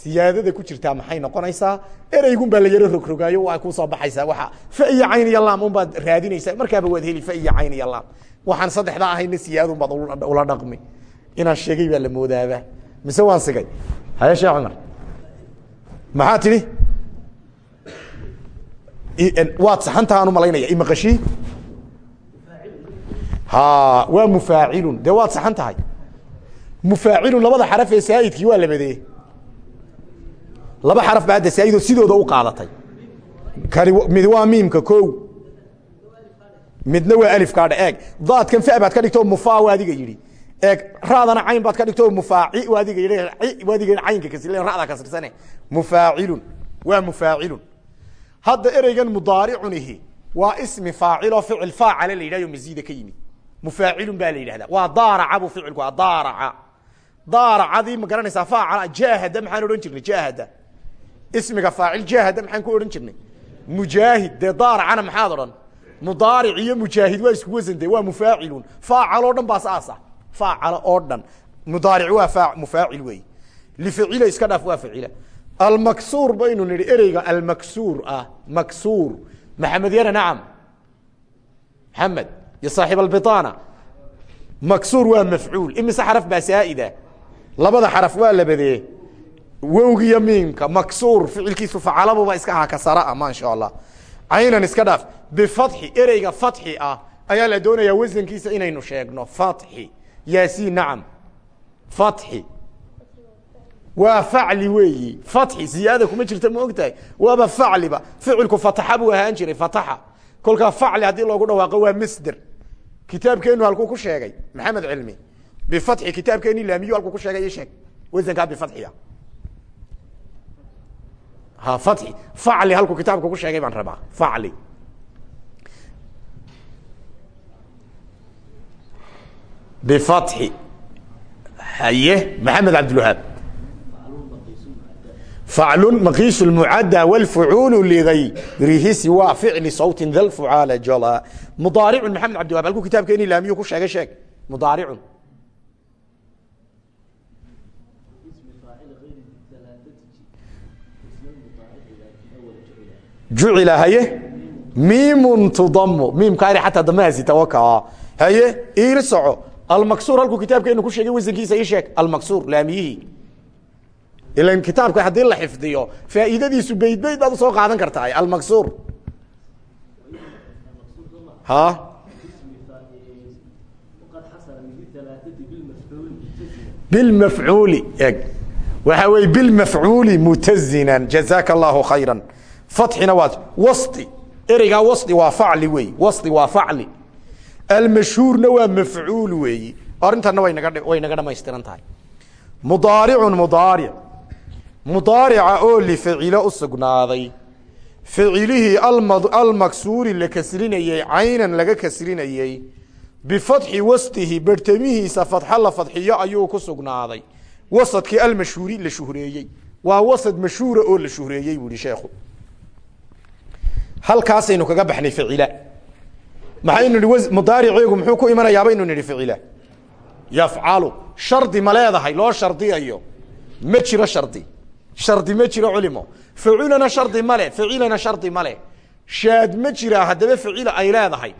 siyaadada ku jirtaa maxay noqonaysaa? Ereygun baa la yaro rogrogaayo waa ku soo baxaysaa waa fa iyo cayn iyo laam un baad raadinaysaa. Markaaba waad heli fa iyo cayn iyo laam. Waxaan saddexdaa ahayna siyaadun baad ula dhaqmi. Inaan sheegay baa la moodaaba mise waan sigay haye sheekh cumar. Maxaa tidhi? Waad saxantahaan u malaynaya imaqashii ha waa mufaacilun. Dee waad saxan tahay mufaacilun labada xaraf ee saa'idkii waa labadee laba xaraf ba hadda saa'idoo sidooda u qaadatay. Kani mid waa miimka ko midna waa alifkaadha eeg. Daadkan fa baad ka dhigto mufaa waa adiga yidhi. Eeg raadana cayn baad ka dhigto mufaaci waa adiga yidhi waa adiga caynka kasile ra'da kasrisane mufaacilun waa mufaacilun. Hadda ereygan mudaaricunihi waa ismi faaciloo ficil faacale la yidhahyo masiida ka yimid mufaacilun baa la yidhahdaa. Waa daaraca buu ficilku daaraca daaracadii ma garanaysaa faacala jaahada maxaan odhan jirnay jaahada. Ismiga faacil jaahada maxaan ku odhan jirnay. Mujaahid dee daaracana maxaad odhan? Mudaaric iyo mujaahid waa isku wasan de waa mufaacilun. Faacalo o dhan baa saasa faacalo oo dhan. Mudaaric waa fa mufaacil wey lificila iska dhaaf waa ficila. Almaksuur baynu nidhi ereyga almaksuur ah maksuur. Maxamed yana nacam maxamed iyo saaxib albitana maksuur waa mafcuul. Imise xaraf baa saa'ida labada xaraf waa labadee wowgiyo miimka maksuur ficilkiisu facalabuba iska ahaa kasara ma insha allah caynan iska dhaaf. Bifatxi ereyga fatxi ah ayaa la doonayaa wasankiisa inaynu sheegno. Fatxi. Yaasiin nacam. Fatxi. Waa facli weeyi. Fatxi ziyaada kuma jirta ma ogtahay? Waaba facliba ficilku fataxa buu ahaan jiray fataxa. Kolkaa facli haddii loogu dhawaaqo waa masder kitaabkeenu halkuu ku sheegay maxamed cilmi bifatxi kitaabkeeni laamiyu halkuu ku sheegay sheeg wasankaa bifatxiga ha fatxi facli halkuu kitaabka ku sheegay baan rabaa facli bifatxi haye maxamed cabdilwahaab faclu maqiis mucadى wاlfucuul ligayrihi siwa ficli sawti da fucaala jala mudaaricu maxamed cabdiwahab halkuu kitaabkeeni laamiyu ku sheegay sheeg mudaaricun jucila haye? Miimun tudamu miimkaani xataa damahasitawaka haye iila soco. Almaksuur halkuu kitaabkeenu ku sheegay wasankiisa ii sheeg. Almaksuur laamiyihii ilan kitaabka haddii la xifdiyo faa'iidadiisu beyd beyd baad u soo qaadan kartaa almaksuur. Ha? Bilmafcuuli eg waxa weye bilmafcuuli mutazinan jazaka allahu khayra fatxina waa wasti ereygaa wasti waa facli wey wasti waa facli. Almashhuurna waa mafcuul weeyi arintana way naga dhamaystiran tahay. Mudaaricun mudaaric mudaarica oo lificilo u sugnaaday. Ficilihii almaksuuri la kasrinayey caynan laga kasrinayey bifatxi wastihi barhtamihiisa fatxo la fadxiyo ayuu ku sugnaaday wasadkii almashhuuri la shuhreeyey. Waa wasad mashhuura oo la shuhreeyey bu ihi sheekhu. Halkaasaynu kaga baxnay ficila. Maxaynu nihi mudaariciigu muxuu ku imanayaa baynu nidhi ficila? Yafcalu shardi ma loo shardiyayo. Ma jiro shardi. Shardi ma jiro culimo. Facilana shardi male ficilana shardi male shaad ma jiraa haddaba ficila ay leedahay.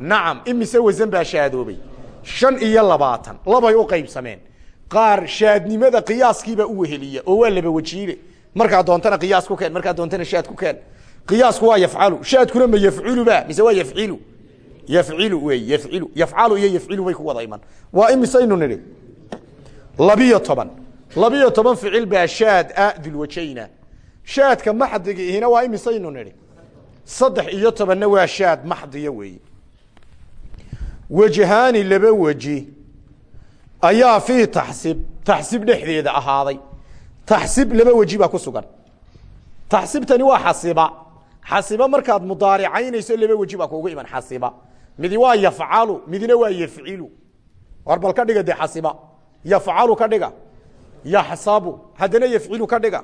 Nacam imise wasan baa shaadoobay. Shan iyo labaatan labay u qaybsameen qaar shaadnimada qiyaaskiibaa u weheliya oo waa laba wajiile markaa doontana qiyaas ku keen markaa doontana shaad ku keen. Qiyaasku waa yafcalu shaadkuna ma yafculuba mise waa yafcilu? Yafcilu wey yafcilu. Yafcalu iyo yafcilu bay ku wada iman. Waa imisaynu nidhi? Labiyo toban. Labiyo toban ficil baa shaad a dulwajayna shaadka maxdiga ihina waa imisaynu nidhi? Saddex iyo tobanna waa shaad maxdiya weeye wajhaani laba weji ayaa fii taxsib taxsib dhexdeeda ahaaday. Taxsib laba weji ku sugan. Taxsibtani waa xasiba. Xasiba markaad mudaaricaynayso laba weji kuugu iman xasiba. Midi waa yafcalu midna waa yafcilu. War ka dhiga de xasiba. Yafcalu ka dhiga. Yaxsabu haddana yafcilu ka dhiga.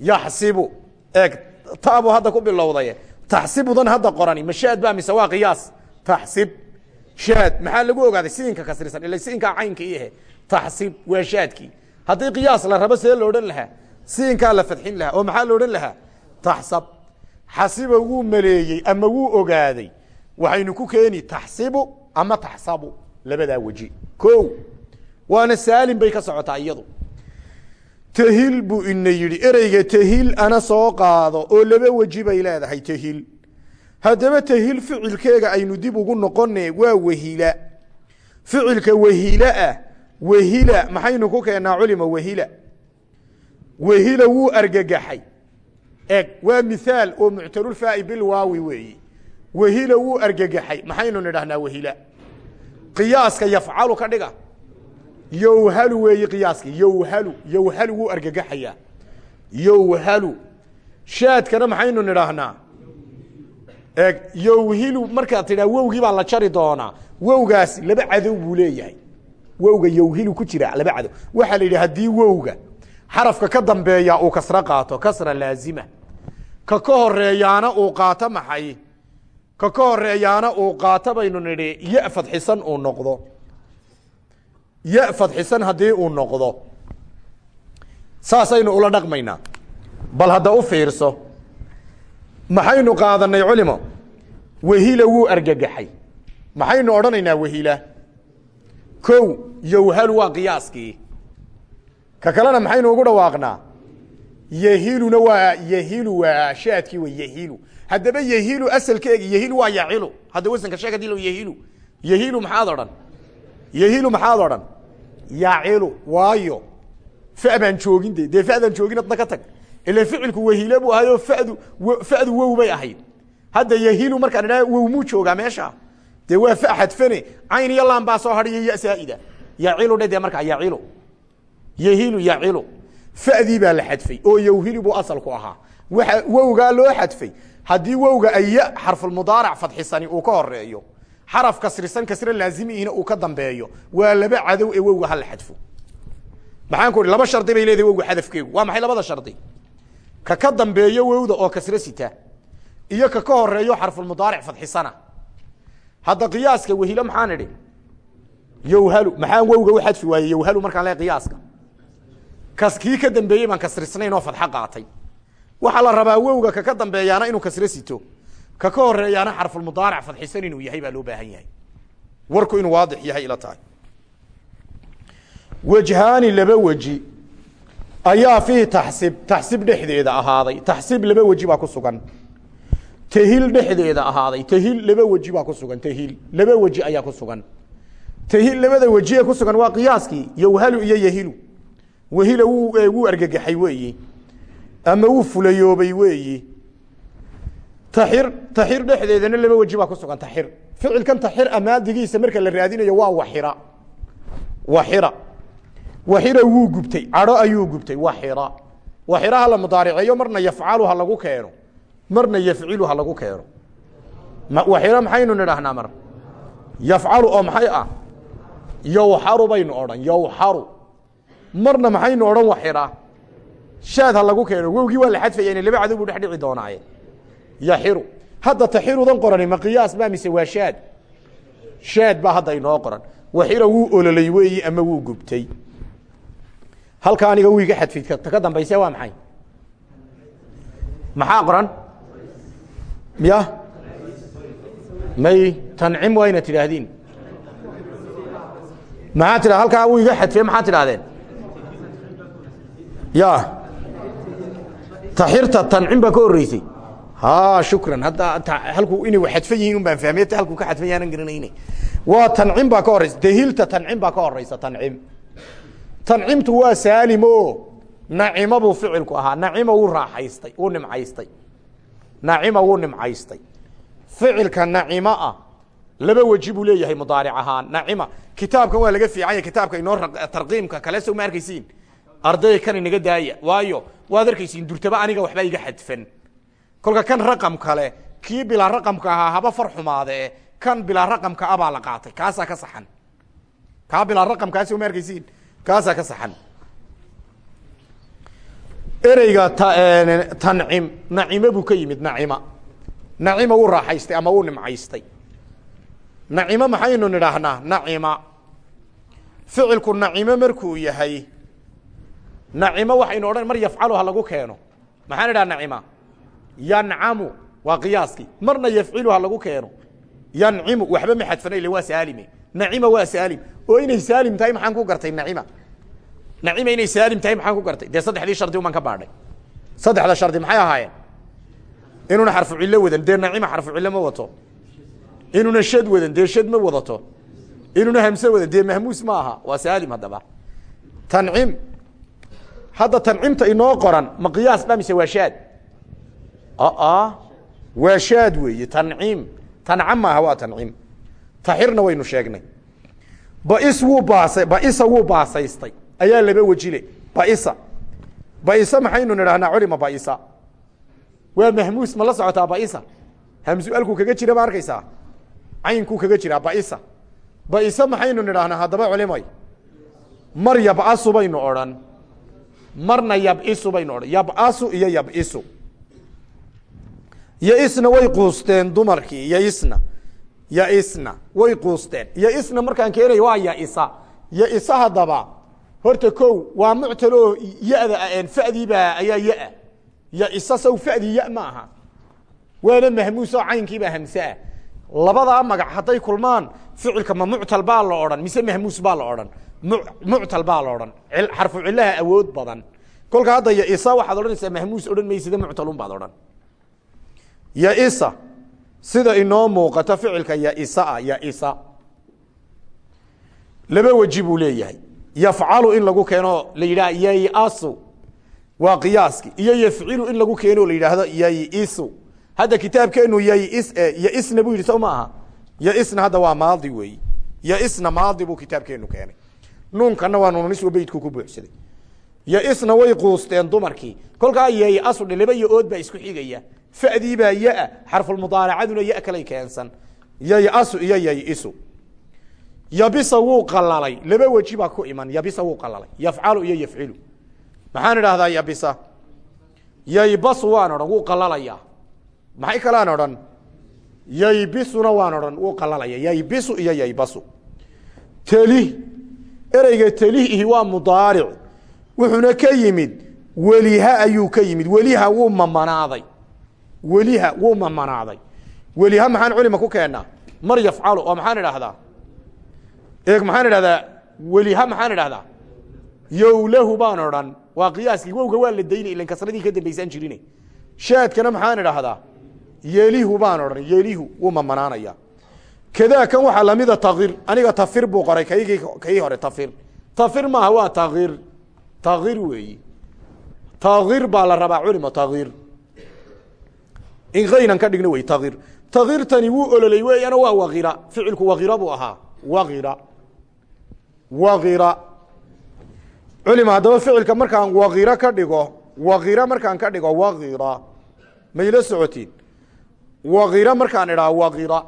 Yaxsibu eeg tabu hadda ku bilowday taxsibudan hadda qorani ma shaad baa mise waa qiyaas. Taxsib shaad maxaa lagu ogaaday? Siinka kasrisan ila siinkaa caynka iyahe taxsib waa shaadkii. Haddii qiyaas la rabo see lo odhan lahaa? Siinkaa la fadxin lahaa oo maxaa lo odhan lahaa? Taxsab. Xasiba wuu maleeyey ama wuu ogaaday waxaynu ku keeni taxsibu ama taxsabu labadaa weji. O waana saalim bay ka socotaa iyadu. Tahil buu ina yidhi ereyga tahil ana soo qaado oo laba weji bay leedahay tahil haddaba tahil ficilkeega aynu dib ugu noqone waa wahila ficilka wahilaah wahila maxaynu ku keennaa culima wahila wahila wuu argagaxay. Eg waa mithaal oo muctalulfaai bilwaawi weeyi. Wahila wuu argagaxay maxaynu nidhahnaa wahila qiyaaska yafcalu ka dhiga. Yowhalu weeyi qiyaaskii yowhalu yowhalu wuu argagaxayaa. Yowhalu. Shaadkana maxaynu nidhaahnaa eg yowhilu markaad tidhaa wowgii baa la jari doonaa. Wowgaasi laba cadow buu leeyahay. Wowga yowhilu ku jira laba cadow. Waxaa la yidhi haddii wowga xarafka ka dambeeya uu kasro qaato kasra laazima. Ka ka horeeyaana uu qaato maxay? Ka ka horeeyaana uu qaato baynu nidhi ya fadxisan uu noqdo. Ya fadxisan haddii uu noqdo. Saasaynu ula dhaqmaynaa. Bal hadda u fiirso maxaynu qaadanay culimo. Wahila wuu argagaxay. Maxaynu odhanaynaa wahila kow yowhalu waa qiyaaskii. Ka kalena maxaynu ugu dhawaaqnaa. Yahiluna waa yahilu waa shaadkii wa yahilu haddaba yahilu asalkeegi yahilu waa yacilu. Hadda wasanka sheeg haddii lo yahilu yahilu maxaad odhan? Yahilu maxaad odhan? Yacilu waayo. Fa baan joogin de dee fadaan joogin adna ka tag ila ficilku wahile buu ahayo fadu fadu wow bay ahayd. Hadda yahilu markaan idhaha wow muu joogaa meesha? Dee waa fa xadfane cayn iyo laan baa soo hadhiyo ya saa'ida. Yacilu dhe dee markaa yacilu yahilu yacilu fadii baa la xadfay oo yowhilu buu asalku ahaa. Waxa wowgaa loo xadfay. Haddii wowga aya xarfulmudaarac fadxisani uu ka horeeyo xaraf kasrisan kasre laazimihiina uu ka dambeeyo waa laba cadow ee wowga hala xadfo. Maxaan ku ihi laba shardi bay waa ka ka dambeeyo wowda oo kasre sita. Iyo ka ka horeeyo xarfulmudaaric fadxisana hadda qiyaaska wahilo maxaan idhi? Yowhalu maxaan wowga u xadfi yowhalu markaan le qiyaaska. Kas ka dambeeyey baan kasrisnayn oo fadxo qaatay. Waxaa la rabaa wowga kaka dambeeyaana inuu kasre sito. Ka ka horeeyaana xarfulmudaaric fadxisan inuu yahay baa loo baahan yahay. Warku inuu waadix yahay ila tahay. Wajhaani laba weji ayaa fii taxsib taxsib dhexdeeda ahaaday. Taxsib laba weji baa ku sugan. Tahil dhexdeeda ahaaday. Tahil laba weji ku sugan. Tahil laba weji ayaa ku sugan. Tahil labada weji ee ku sugan waa qiyaaskii. Yowhalu iyo yahilu wahila wuu argagaxay weeyi. Ama wuu fulayoobay weeyi. Taxir taxir dhexdeedana laba weji baa ku sugan. Taxir. Ficilkan taxir amaadigiisa marka la raadinayo waa waxira. Waxira waxira wuu gubtay cadho ayuu gubtay waxira waxira ha la mudaariceeyo marna yafcalu ha lagu keeno. Marna yafcilu ha lagu keeno. Waxira maxaynu nidhahnaa mar? Yafcalu oo maxay ah? Yowxaru baynu odhan yowxaru marna maxaynu odhan waxira shaad ha lagu keeno wowgii waa la xadfaya ina laba cadow buu dhex dhici doonaaye. Yaxiru. Hadda taxirudan qorani ma qiyaas baa mise waa shaad? Shaad baa hadda inoo qoran. Waxira wuu ololay weeyi ama wuu gubtay halka aniga wuu iga xadfid ka dambayse waa maxay? Maxaa qoran? Ya may tancim waa ina tidhaahdiin maxaa tidha halkaa wuu iga xadfee maxaa tidhahdeen ya. Taxirta tancim baa ka horreysay. Ha shukran. Hadda halku inay xadfan yihiin un baan fahmey halku ka xadfan yaanan garanayne waa tancim baa ka horeysa dahilta tancim baa ka horeysa tancim tancimtu waa saalimo. Nacimo buu ficilku ahaa. Nacima wuu raaxaystay wuu nimcaystay. Nacima wuu nimcaystay. Ficilka nacimo ah laba weji buu leeyahay mudaaric ahaan nacima kitaabkan waa laga fiicanya kitaabka inoo tarqiimka kale so ma arkaysiin. Arday kan inaga daaya. Waayo waad arkaysiin durtaba aniga waxbaa iga xadfan. Kolka kan raqam kale kii bilaa raqamka ahaa haba far xumaadee kan bilaa raqamka a baa la qaatay. Kaasaa ka saxan. Kaa bilaa raqamkaasi ma arkaysiin kaasaa ka saxan. Ereyga tancim nacime buu ka yimid nacima nacima wuu raaxaystay ama wuu nimcaystay. Nacimo maxaynu nidhaahnaa? Nacima ficilku nacimo markuu yahay nacimo waxaynu odhan mar yafcalu ha lagu keeno. Maxaan idhaha nacima yancamu. Waa qiyaaskii marna yafcilu ha lagu keeno. Yancimu waxba ma xadfana ile waa saalime nacima waa saalim. Oo inay saalim tahay maxaan ku gartay nacima nacima inay saalim tahay maxaan ku gartay? Dee saddexdii shardi umaan ka baadhay. Saddexda shardi maxay ahaayeen? Inuuna xarfu cillo wadan dee nacima xarfu cillo ma wato? Inuuna shad wadan dee shad ma wadato? Inuuna hamse wadan dee mahmuus ma aha? Waa saalim haddaba. Tancim hadda tancimta inoo qoran ma qiyaas ba mise waa shaad? Aa waa shaad weeye tanciim tancam maaha waa tanciim taxirna waynu sheegnay. Bais wuu baasa baisa wuu baasaystay. Ayaa laba wejile baisa baisa maxaynu nidhahnaa culima baisa waa mahmuus ma la socotaa baisa hamsu alkuu kaga jira ma arkaysaa? Caynkuu kaga jiraa baisa baisa maxaynu nidhahnaa haddaba culimay mar yabasu baynu odhan. Marna yabisu baynu odhan. Yabasu iyo yabisu yaisna way quusteen dumarkii yaisna yaisna way quusteen. Yaisna markaan keenayo waa yaisa. Yaisa haddaba horta ko waa muctaloo yada fadiibaa ayaa yaa. Yaisa saw fadii ya ma aha. Waana mahmuusoo caynkiibaa hamseah labadaa magac hadday kulmaan ficilka ma muctal baa la odhan mise mahmuus baa la odhan? Muctal baa la odhan. Xarfu cilaha awood badan. Kolka hadda yaisa waxaad odhanaysaa mahmuus odhan maysida muctalun baad odhan. Yaisa sida inoo muuqata ficilka yaisa yaisa laba weji buu leeyahay. Yafcalu in lagu keeno la yidhaha yayasu waa qiyaaski. Iyo yafcilu in lagu keeno la yidhaahdo yayisu hadda kitaabkeenu yayis yaisna buu yidhi sow ma aha. Yaisna hadda waa maadi weeyi yaisna maadi buu kitaabkeenu keenay. Nuunkana waa nuuniswa beydku ku buuxsaday. Yaisna way quusteen dumarkii. Kolkaa yayasu dhe laba yo-ood baa isku xigaya fadii baa yaa xarfulmudaaracaduna ya kalay keensan. Yayasu iyo yayisu yabisa wuu qalalay laba weji baa ku iman. Yabisa wuu qalalay yafcalu iyo yafcilu. Maxaan idhahdaa yabisa? Yaybasu waan odhan wuu qalalaya maxay kalaan odhan? Yaybisuna waan odhan wuu qalalaya yaybisu iyo yaybasu telih ereyga telihihi waa mudaaric wuxuuna ka yimid weliha ayuu ka yimid. Weliha wuu mamanaaday weliha wuu mamanaaday weliha maxaan culima ku keennaa mar yafcalu oo maxaan idhaahdaa? Eeg maxaan idhahdaa weliha maxaan idhahdaa yowlahu baan odhan waa qiyaaskii wowga waa la dayni ilan kasradii ka dambaysaan jirine shaadkana maxaan idhaahdaa? Yelihu baan odhan yelihu wuu mamanaanaya kadaa kan waxaa lamida takir aniga tafir buu qoray kaygii kii hore tafir tafir maaha waa takir takir weeyi. Takir baa la rabaa culima takir in kaynan ka dhigno wey takir takirtani wuu ololey weeyana waa wakira ficilku wakira buu ahaa. Wakira wakira culima haddaba ficilka markaan wakiro ka dhigo wakiro markaan ka dhigo wakira mayla socotiin? Wakiro markaan idhaa wakira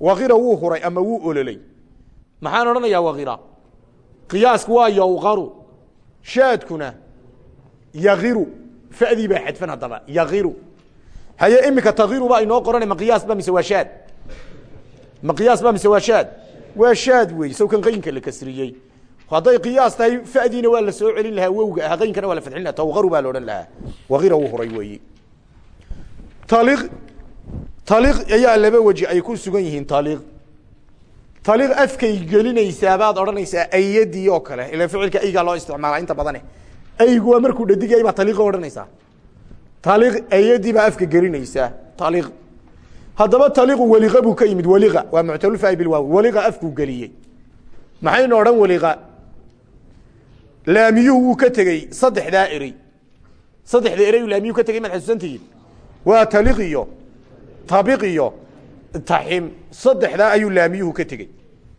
wakira wuu huray ama wuu ololey maxaan odhanayaa wakira qiyaasku waa yowqaru shaadkuna yakiru fadii baa xadfan haddaba. Yakiru haye imika takiru baa inoo qorana ma qiyaas ba mise waa shaad ma qiyaas ba mise waa shaad waa shaad wey sawkan qaynka la kasriyey. Hadday qiyaas tahay fadiina waa la soo celin lahaa wowga ah qaynkana waa la fadxin laha tawqaru baa la odhan lahaa. Wakira wuu huray weeye taliq taliq ayaa laba weji ay ku sugan yihiin taliq. Taliq afkay gelinaysaa baad odhanaysaa ayadii oo kale ila ficilka aygaa loo isticmaala inta badane. Aygu waa markuu dhadigay baa taliqa odhanaysaa taliq ayadii baa afka gelinaysaa taliq. Haddaba taliqu weliqa buu ka yimid weliqa waa muctalulfaa bilwaaw weliqa afkuu geliyey. Maxaynu odhan weliqa laamiyuhu wuu ka tegey saddexdaa erey saddexda erey laamiyuhu ka tegey maad xasuusantihiin waa taliq iyo tabiq iyo taxim. Saddexdaa ayuu laamiyuhu ka tegey.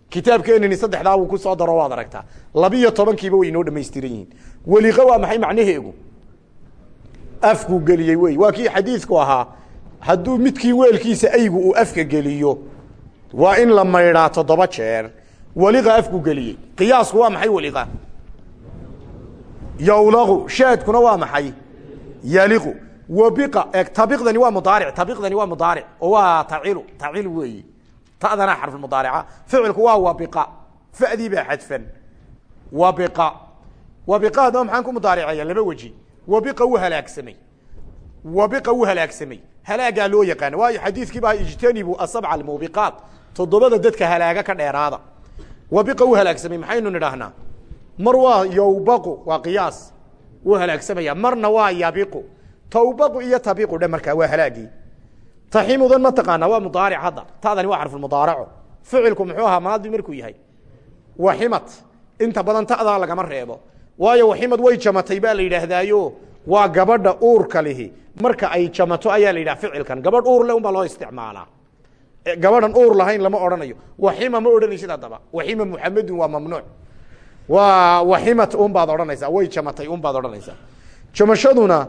Kitaabkeenini saddexdaa wuu ku soo daro waad aragtaa. Labiyo tobankiiba way inoo dhamaystiran yihiin. Weliqa waa maxay macnaheegu afkuu geliyey wey. Waa kii xadiidku ahaa hadduu midkii weelkiisa aygu uu afka geliyo waa in la maydhaa toddoba jeer. Weliqa afkuu geliyey. Qiyaasku waa maxay weliqa? Yawlaqu. Shaadkuna waa maxay? Yaliqu. Wabiqa e tabiqdani waa mudaaric. Tabiqdani waa mudaaric. Oo waa tacilu. Tacil weeyi. Ta'dana xarfumudaarica ficilku waa wabiqa. Fa'dii baa xadfan. Wabiqa. Wabiqa haddaba maxaan ku mudaaricaya? Laba weji wabiqa wuu halaagsamay wabiqa wuu halaagsamay halaagaa loo yaqaana waayo xadiidkii baa ijtanibu asabca almuubiqaat toddobada dadka halaaga ka dheeraada wabiqa wuu halaagsamay maxaynu nidhaahnaa mar waa yowbaqu waa qiyaas wuu halaagsamaya marna waa yabiqu tawbaqu iyo tabiqu dhe markaa waa halaagii taximudan ma taqaanaa waa mudaaric hadda ta'dani waa xarfulmudaaraco ficilku muxuu ahaa maadi markuu yahay waximad inta badan ta'daa lagama reebo waayo waximad way jamatay baa la yidhaahdaayo. Waa gabadha uurka lihi. Marka ay jamato ayaa la yidhaha ficilkan. Gabadh uur le un baa loo isticmaalaa. Gabadhan uur lahayn lama odhanayo. Waxima ma odhanaysid haddaba waxima muxamedun waa mamnuuc. Waa waximat un baad odhanaysaa. Way jamatay un baad odhanaysaa. Jamashaduna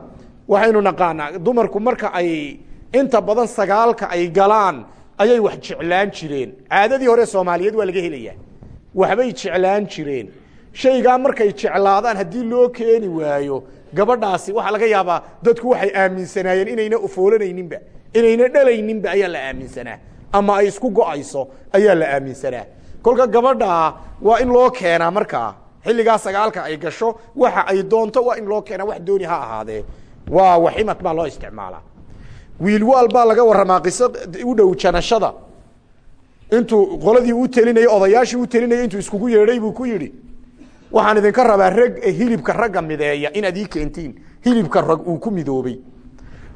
waxaynu naqaanaa dumarku marka ay inta badan sagaalka ay galaan ayay wax jeclaan jireen. Caadadii hore soomaaliyeed waa laga helayaa. Waxbay jeclaan jireen shaygaa markay jeclaadaan haddii loo keeni waayo gabadhaasi waxaa laga yaabaa dadku waxay aaminsanaayeen inayna foolanayninba inayna dhalayninba ayaa la aaminsanaa ama ay isku go'ayso ayaa la aaminsanaa kolka gabadha waa in loo keenaa markaa xilligaa sagaalka ay gasho waxa ay doonto waa in loo keenaa wax dooni ha ahaadee waa waximad baa loo isticmaalaa. Wiilwaal baa laga waramaa qiso u dhow janashada. Intuu qoladii u telinayey odayaashii u telinayay intuu iskugu yeedhay buu ku yidhi waxaan idinka rabaa rag hilibka ragga mideeya inaad ii keentiin. Hilibka rag uu ku midoobey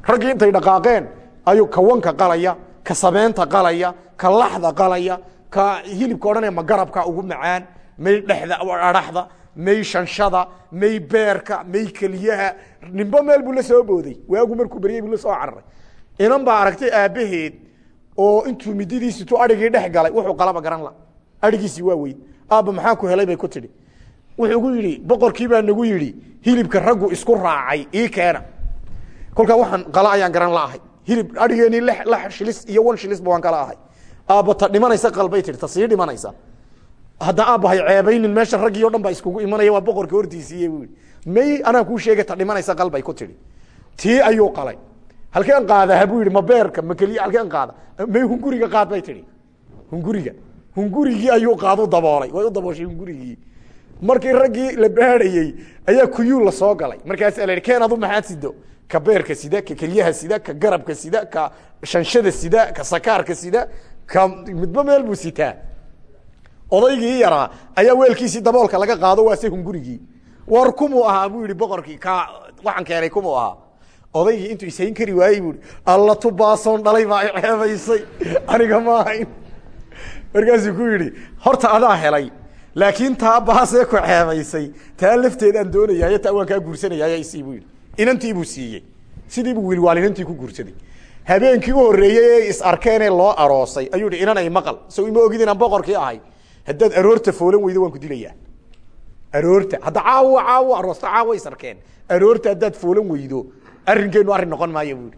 raggii intay dhaqaaqeen ayuu kawanka qalaya ka sabeenta qalaya ka laxda qalaya ka hilibka odhanaya ma garabka ugu macaan may dhexda adhaxda may shanshada may beerka may keliyaha nimbo meel buu la soo booday waagu markuu beryey buu la soo cararay. Inan baa aragtay aabbaheed oo intuu mididiisitu adhigii dhex galay wuxuu qalaba garan la adhigiisii waa weyn. Aabba maxaa ku helay bay ku tidhi wuxuu gu yidhi boqorkii baa nagu yidhi hilibka raggu isku raacay ii keena. Kolkaa waxaan qala ayaan garan laahay hilib adhigeenii lix shilis iyo wan shilisba waan kala ahay. Aabba ta dhimanaysa qalbay tihi ta sii dhimanaysa. Hadda aabbahay ceebaynin meesha raggii o dhan baa imanaya waa boqorka hortiisiiye bu may anaa kuu sheegay ta dhimanaysa qalbay ku tidhi. Tii ayuu qalay. Halkeen qaadaha buu yidhi ma beerka ma keliya halkeen qaada. May hunguriga qaad bay tihi hunguriga. Hungurigii ayuu qaadu daboolay. Way u dabooshay hungurigii markii raggii la baadhayey ayaa kuyuu la soo galay. Markaasaa la yidhi keen adu maxaad sido ka beerka sida ka kelyaha sida ka garabka sida ka shanshada sida ka sakaarka sida ka midba meel buu sitaa. Odaygii yaraa ayaa weelkiisii daboolka laga qaado waase hungurigii. War kumuu ahaa buu yihi boqorkii ka waxaan keenay kumuu ahaa odaygii intuu ishayn kari waayey buu i alla tubaasoon dhalay baa ceebaysay aniga ma ahayn. Markaasuu ku yidhi horta adaa helay laakiin taa baasee ku ceebaysay taa lafteedaan doonayaayo taa waan kaa guursanayaayo isii buu yidhi. Inantii buu siiyey. Sidii buu wiilwaal inantii ku guursaday. Habeenkii u horreeyey ee is arkeenee loo aroosay ayuu hi inan ay maqal. So ima ogid inaan boqorkii ahay. Haddaad aroorta foolan weydo waan ku dilayaa. Aroorta hadda caawo caawo aroosta caawo is arkeen. Aroorta haddaad foolan weydo arrinkeenu arrin noqon maayo buui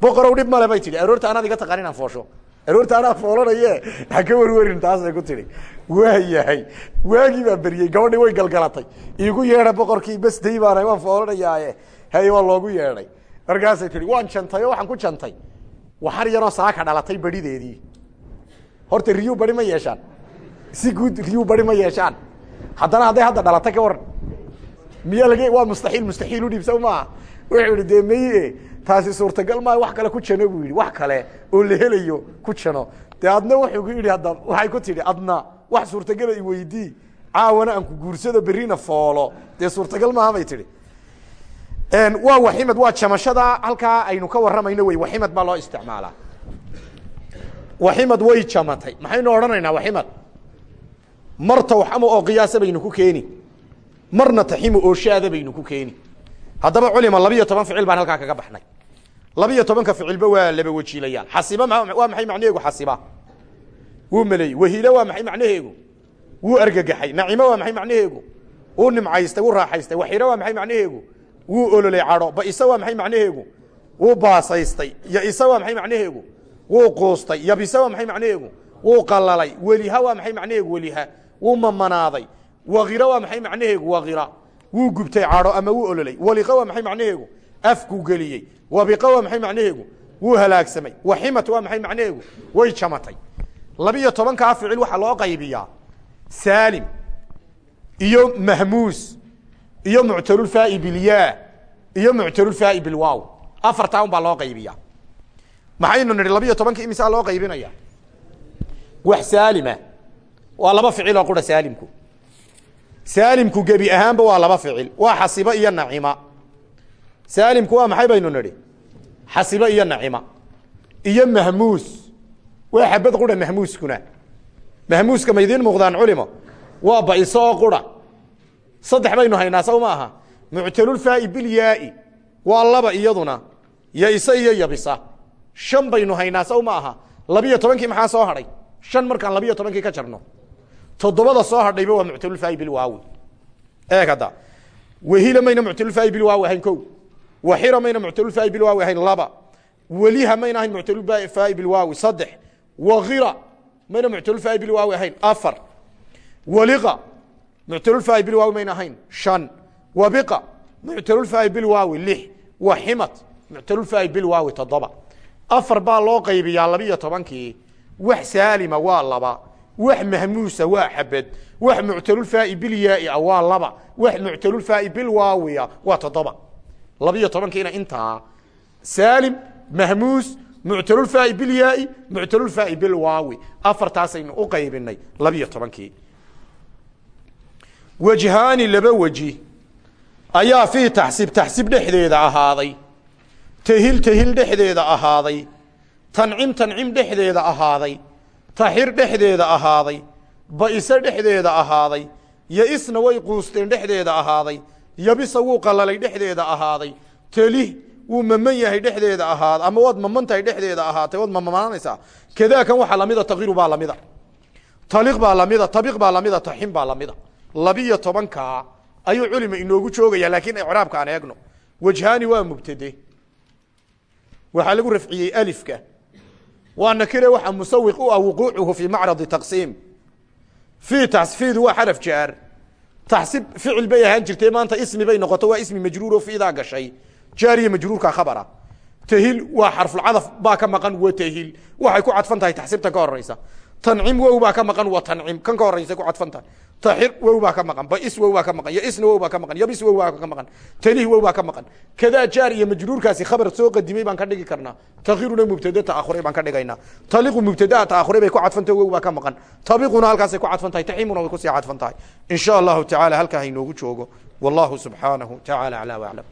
boqorow dhib male bay tihi aroorta anaad iga taqaan inaan foosho aroorta anaa foolanaye ha ka werwerin taasay ku tihi waa waagii baa beriyey gabadhii way galgalatay. Iigu yeedha boqorkii besday baana waan foolanayaaye haye waa loogu yeedhay. Markaasay tihi waan jantay oo waxaan ku jantay. Waxar yaroo saaka dhalatay berideedii. Horta riyuu bari ma yeeshaan. Si guud riyuu bari ma yeeshaan. Haddana hadday hadda dhalatay ka waran miya laga waa mustaxiil mustaxiil udhiib sow maaha. Wuxuu yihi dee meye taasi suurtagal maa wax kale ku jano buu yidhi. Wax kale oo la helayo ku jano. Dee adna wuxuu ku yidhi hadda waxay ku tidhi adna wax suurtagala iweydii caawana aan ku guursado berrina foolo. Dee suurtagal maaha bay tihi waa waximad waa jamashada. Halkaa aynu ka warramayno wey waximad baa loo isticmaalaa. Waximad way jamatay. Maxaynu odhanaynaa waximad mar tawxamo oo qiyaasa baynu ku keeni. Marna taximo oo shaada baynu ku keeni. Haddaba culima labiyo toban ficil baan halkaa kaga baxnay labiyo tobanka ficilba waa laba wajiilayaan xasiba waa maxay macnaheegu xasiba wuu meleeyey wahiile waa maxay macnaheegu wuu argagaxay nacimo waa maxay macnaheegu wuu nimcaystay wuu raaxaystay waxiro waa maxay macnaheegu wuu ololay cadho baisa waa maxay macnaheegu wuu baasaystay yaisa waa maxay macnaheegu wuu quustay yabisa waa maxay macnaheegu wuu qalalay weliha waa maxay macnaheegu weliha wuu mamanaaday wakira waa maxay macnaheegu wakira wuu gubtay cadho ama wuu ololay waliqa waa maxay macnaheegu afkuu geliyey. Wabiqa waa maxay macnaheegu? Wuu halaagsamay waximat waa maxay macnaheegu? Way jamatay. Labiyo tobankaa ficil waxaa loo qaybiyaa. Saalim iyo mahmuus iyo muctalulfaai bilyaa iyo muctalulfaai bilwaaw afartaa un baa loo qaybiyaa. Maxaynu nidhi labiyo tobanka loo qaybinaya? Wax saalima. Waa laba ficil oo qura saalimku. Saalimku gebi ahaanba waa laba ficil. Waa xasiba iyo nacima saalimku waa maxay baynu nidhi xasiba iyo nacima iyo mahmuus waa xabad qura mahmuuskuna mahmuuska ma idiin muuqdaan culimo waa baiso oo qura saddex baynu haynaa saw ma aha muctalulfaai bilyaai waa laba iyaduna yaisa iyo yabisa shan baynu haynaa saw ma aha labiyo tobankii maxaa soo hadhay shan markaan labiyo tobankii soo hadhayba waa muctalulfaai bilwaawi eeg hadda wehila mayna muctalulfaai bilwaawi ahayn ko waxira mayna muctalulfaai bilwaawi ahayn laba weliha mayna ahayn muctalulfaai bilwaawi saddex wakira mayna muctalulfaai bilwaawi ahayn afar waliqa muctalulfaai bilwaawi mayna ahayn shan wabiqa muctalulfaai bilwaawi lix waximat muctalulfaai bilwaawi toddoba afar baa loo qaybiyaa labiyo tobankii wax saalima waa laba wax mahmuusa waa xabad wax muctalulfaai bilyaai waa laba wax muctalulfaai bilwaawia waa toddoba labiyo tobankiina intaa saalim mahmuus muctalulfaai bilyaai muctalulfaai bilwaawi afartaasaynu u qaybinay labiyo tobankii. Wajhaani laba weji ayaa fii taxsib taxsib dhexdeeda ahaaday. Tahil tahil dhexdeeda ahaaday. Tancim tancim dhexdeeda ahaaday. Taxir dhexdeeda ahaaday. Baise dhexdeeda ahaaday. Yaisna way quusteen dhexdeeda ahaaday yabisa wuu qalalay dhexdeeda ahaaday. Telih wuu maman yahay dhexdeeda ahaaday ama waad maman tahay dhexdeeda ahaatay waad mamanaanaysaa. Kadaakan waxaa lamida takiru baa lamida. Taliq baa lamida tabiq baa lamida taxim baa lamida. Labiyo tobankaa ayuu culima inoogu joogaya laakiin icraabka aan eegno. Wajhaani waa mubtade. Waxaa lagu rafciyey alifka. Waa nakire waxaa musawiq u ah wuquucuhu fii macradi taqsiim. Fii taxfiidu waa xaraf jaar taxsib ficil bay ahaan jirtay maanta ismi bay noqoto waa ismi majruuro fiidaa gashay jaariya majruurka khabara tahil waa xarfulcadaf baa ka maqan wa tahil waxay ku cadfan tahay taxsibta ka horeysa tancim wow baa ka maqan wa tancim kan ka horeysa ku cadfan tahay taxir wow baa ka maqan bais wow baa ka maqan yaisna wow baa ka maqan yabis wow baa ka maqan talih wow baa ka maqan. Kadaa jaar iyo majruurkaasi khabar soo qadimay baan ka dhigi karnaa. Takhiruna mubtada ta'akhuray baan ka dhigaynaa. Taliqu mubtadaa ta'akhuray bay ku cadfantahay wow baa ka maqan. Tabiquna halkaasay ku cadfan tahay taximuna way ku sii cadfan tahay in sha allahu tacaala halkaa hainoogu joogo. Wallahu subxaanahu tacaala aclaa waclam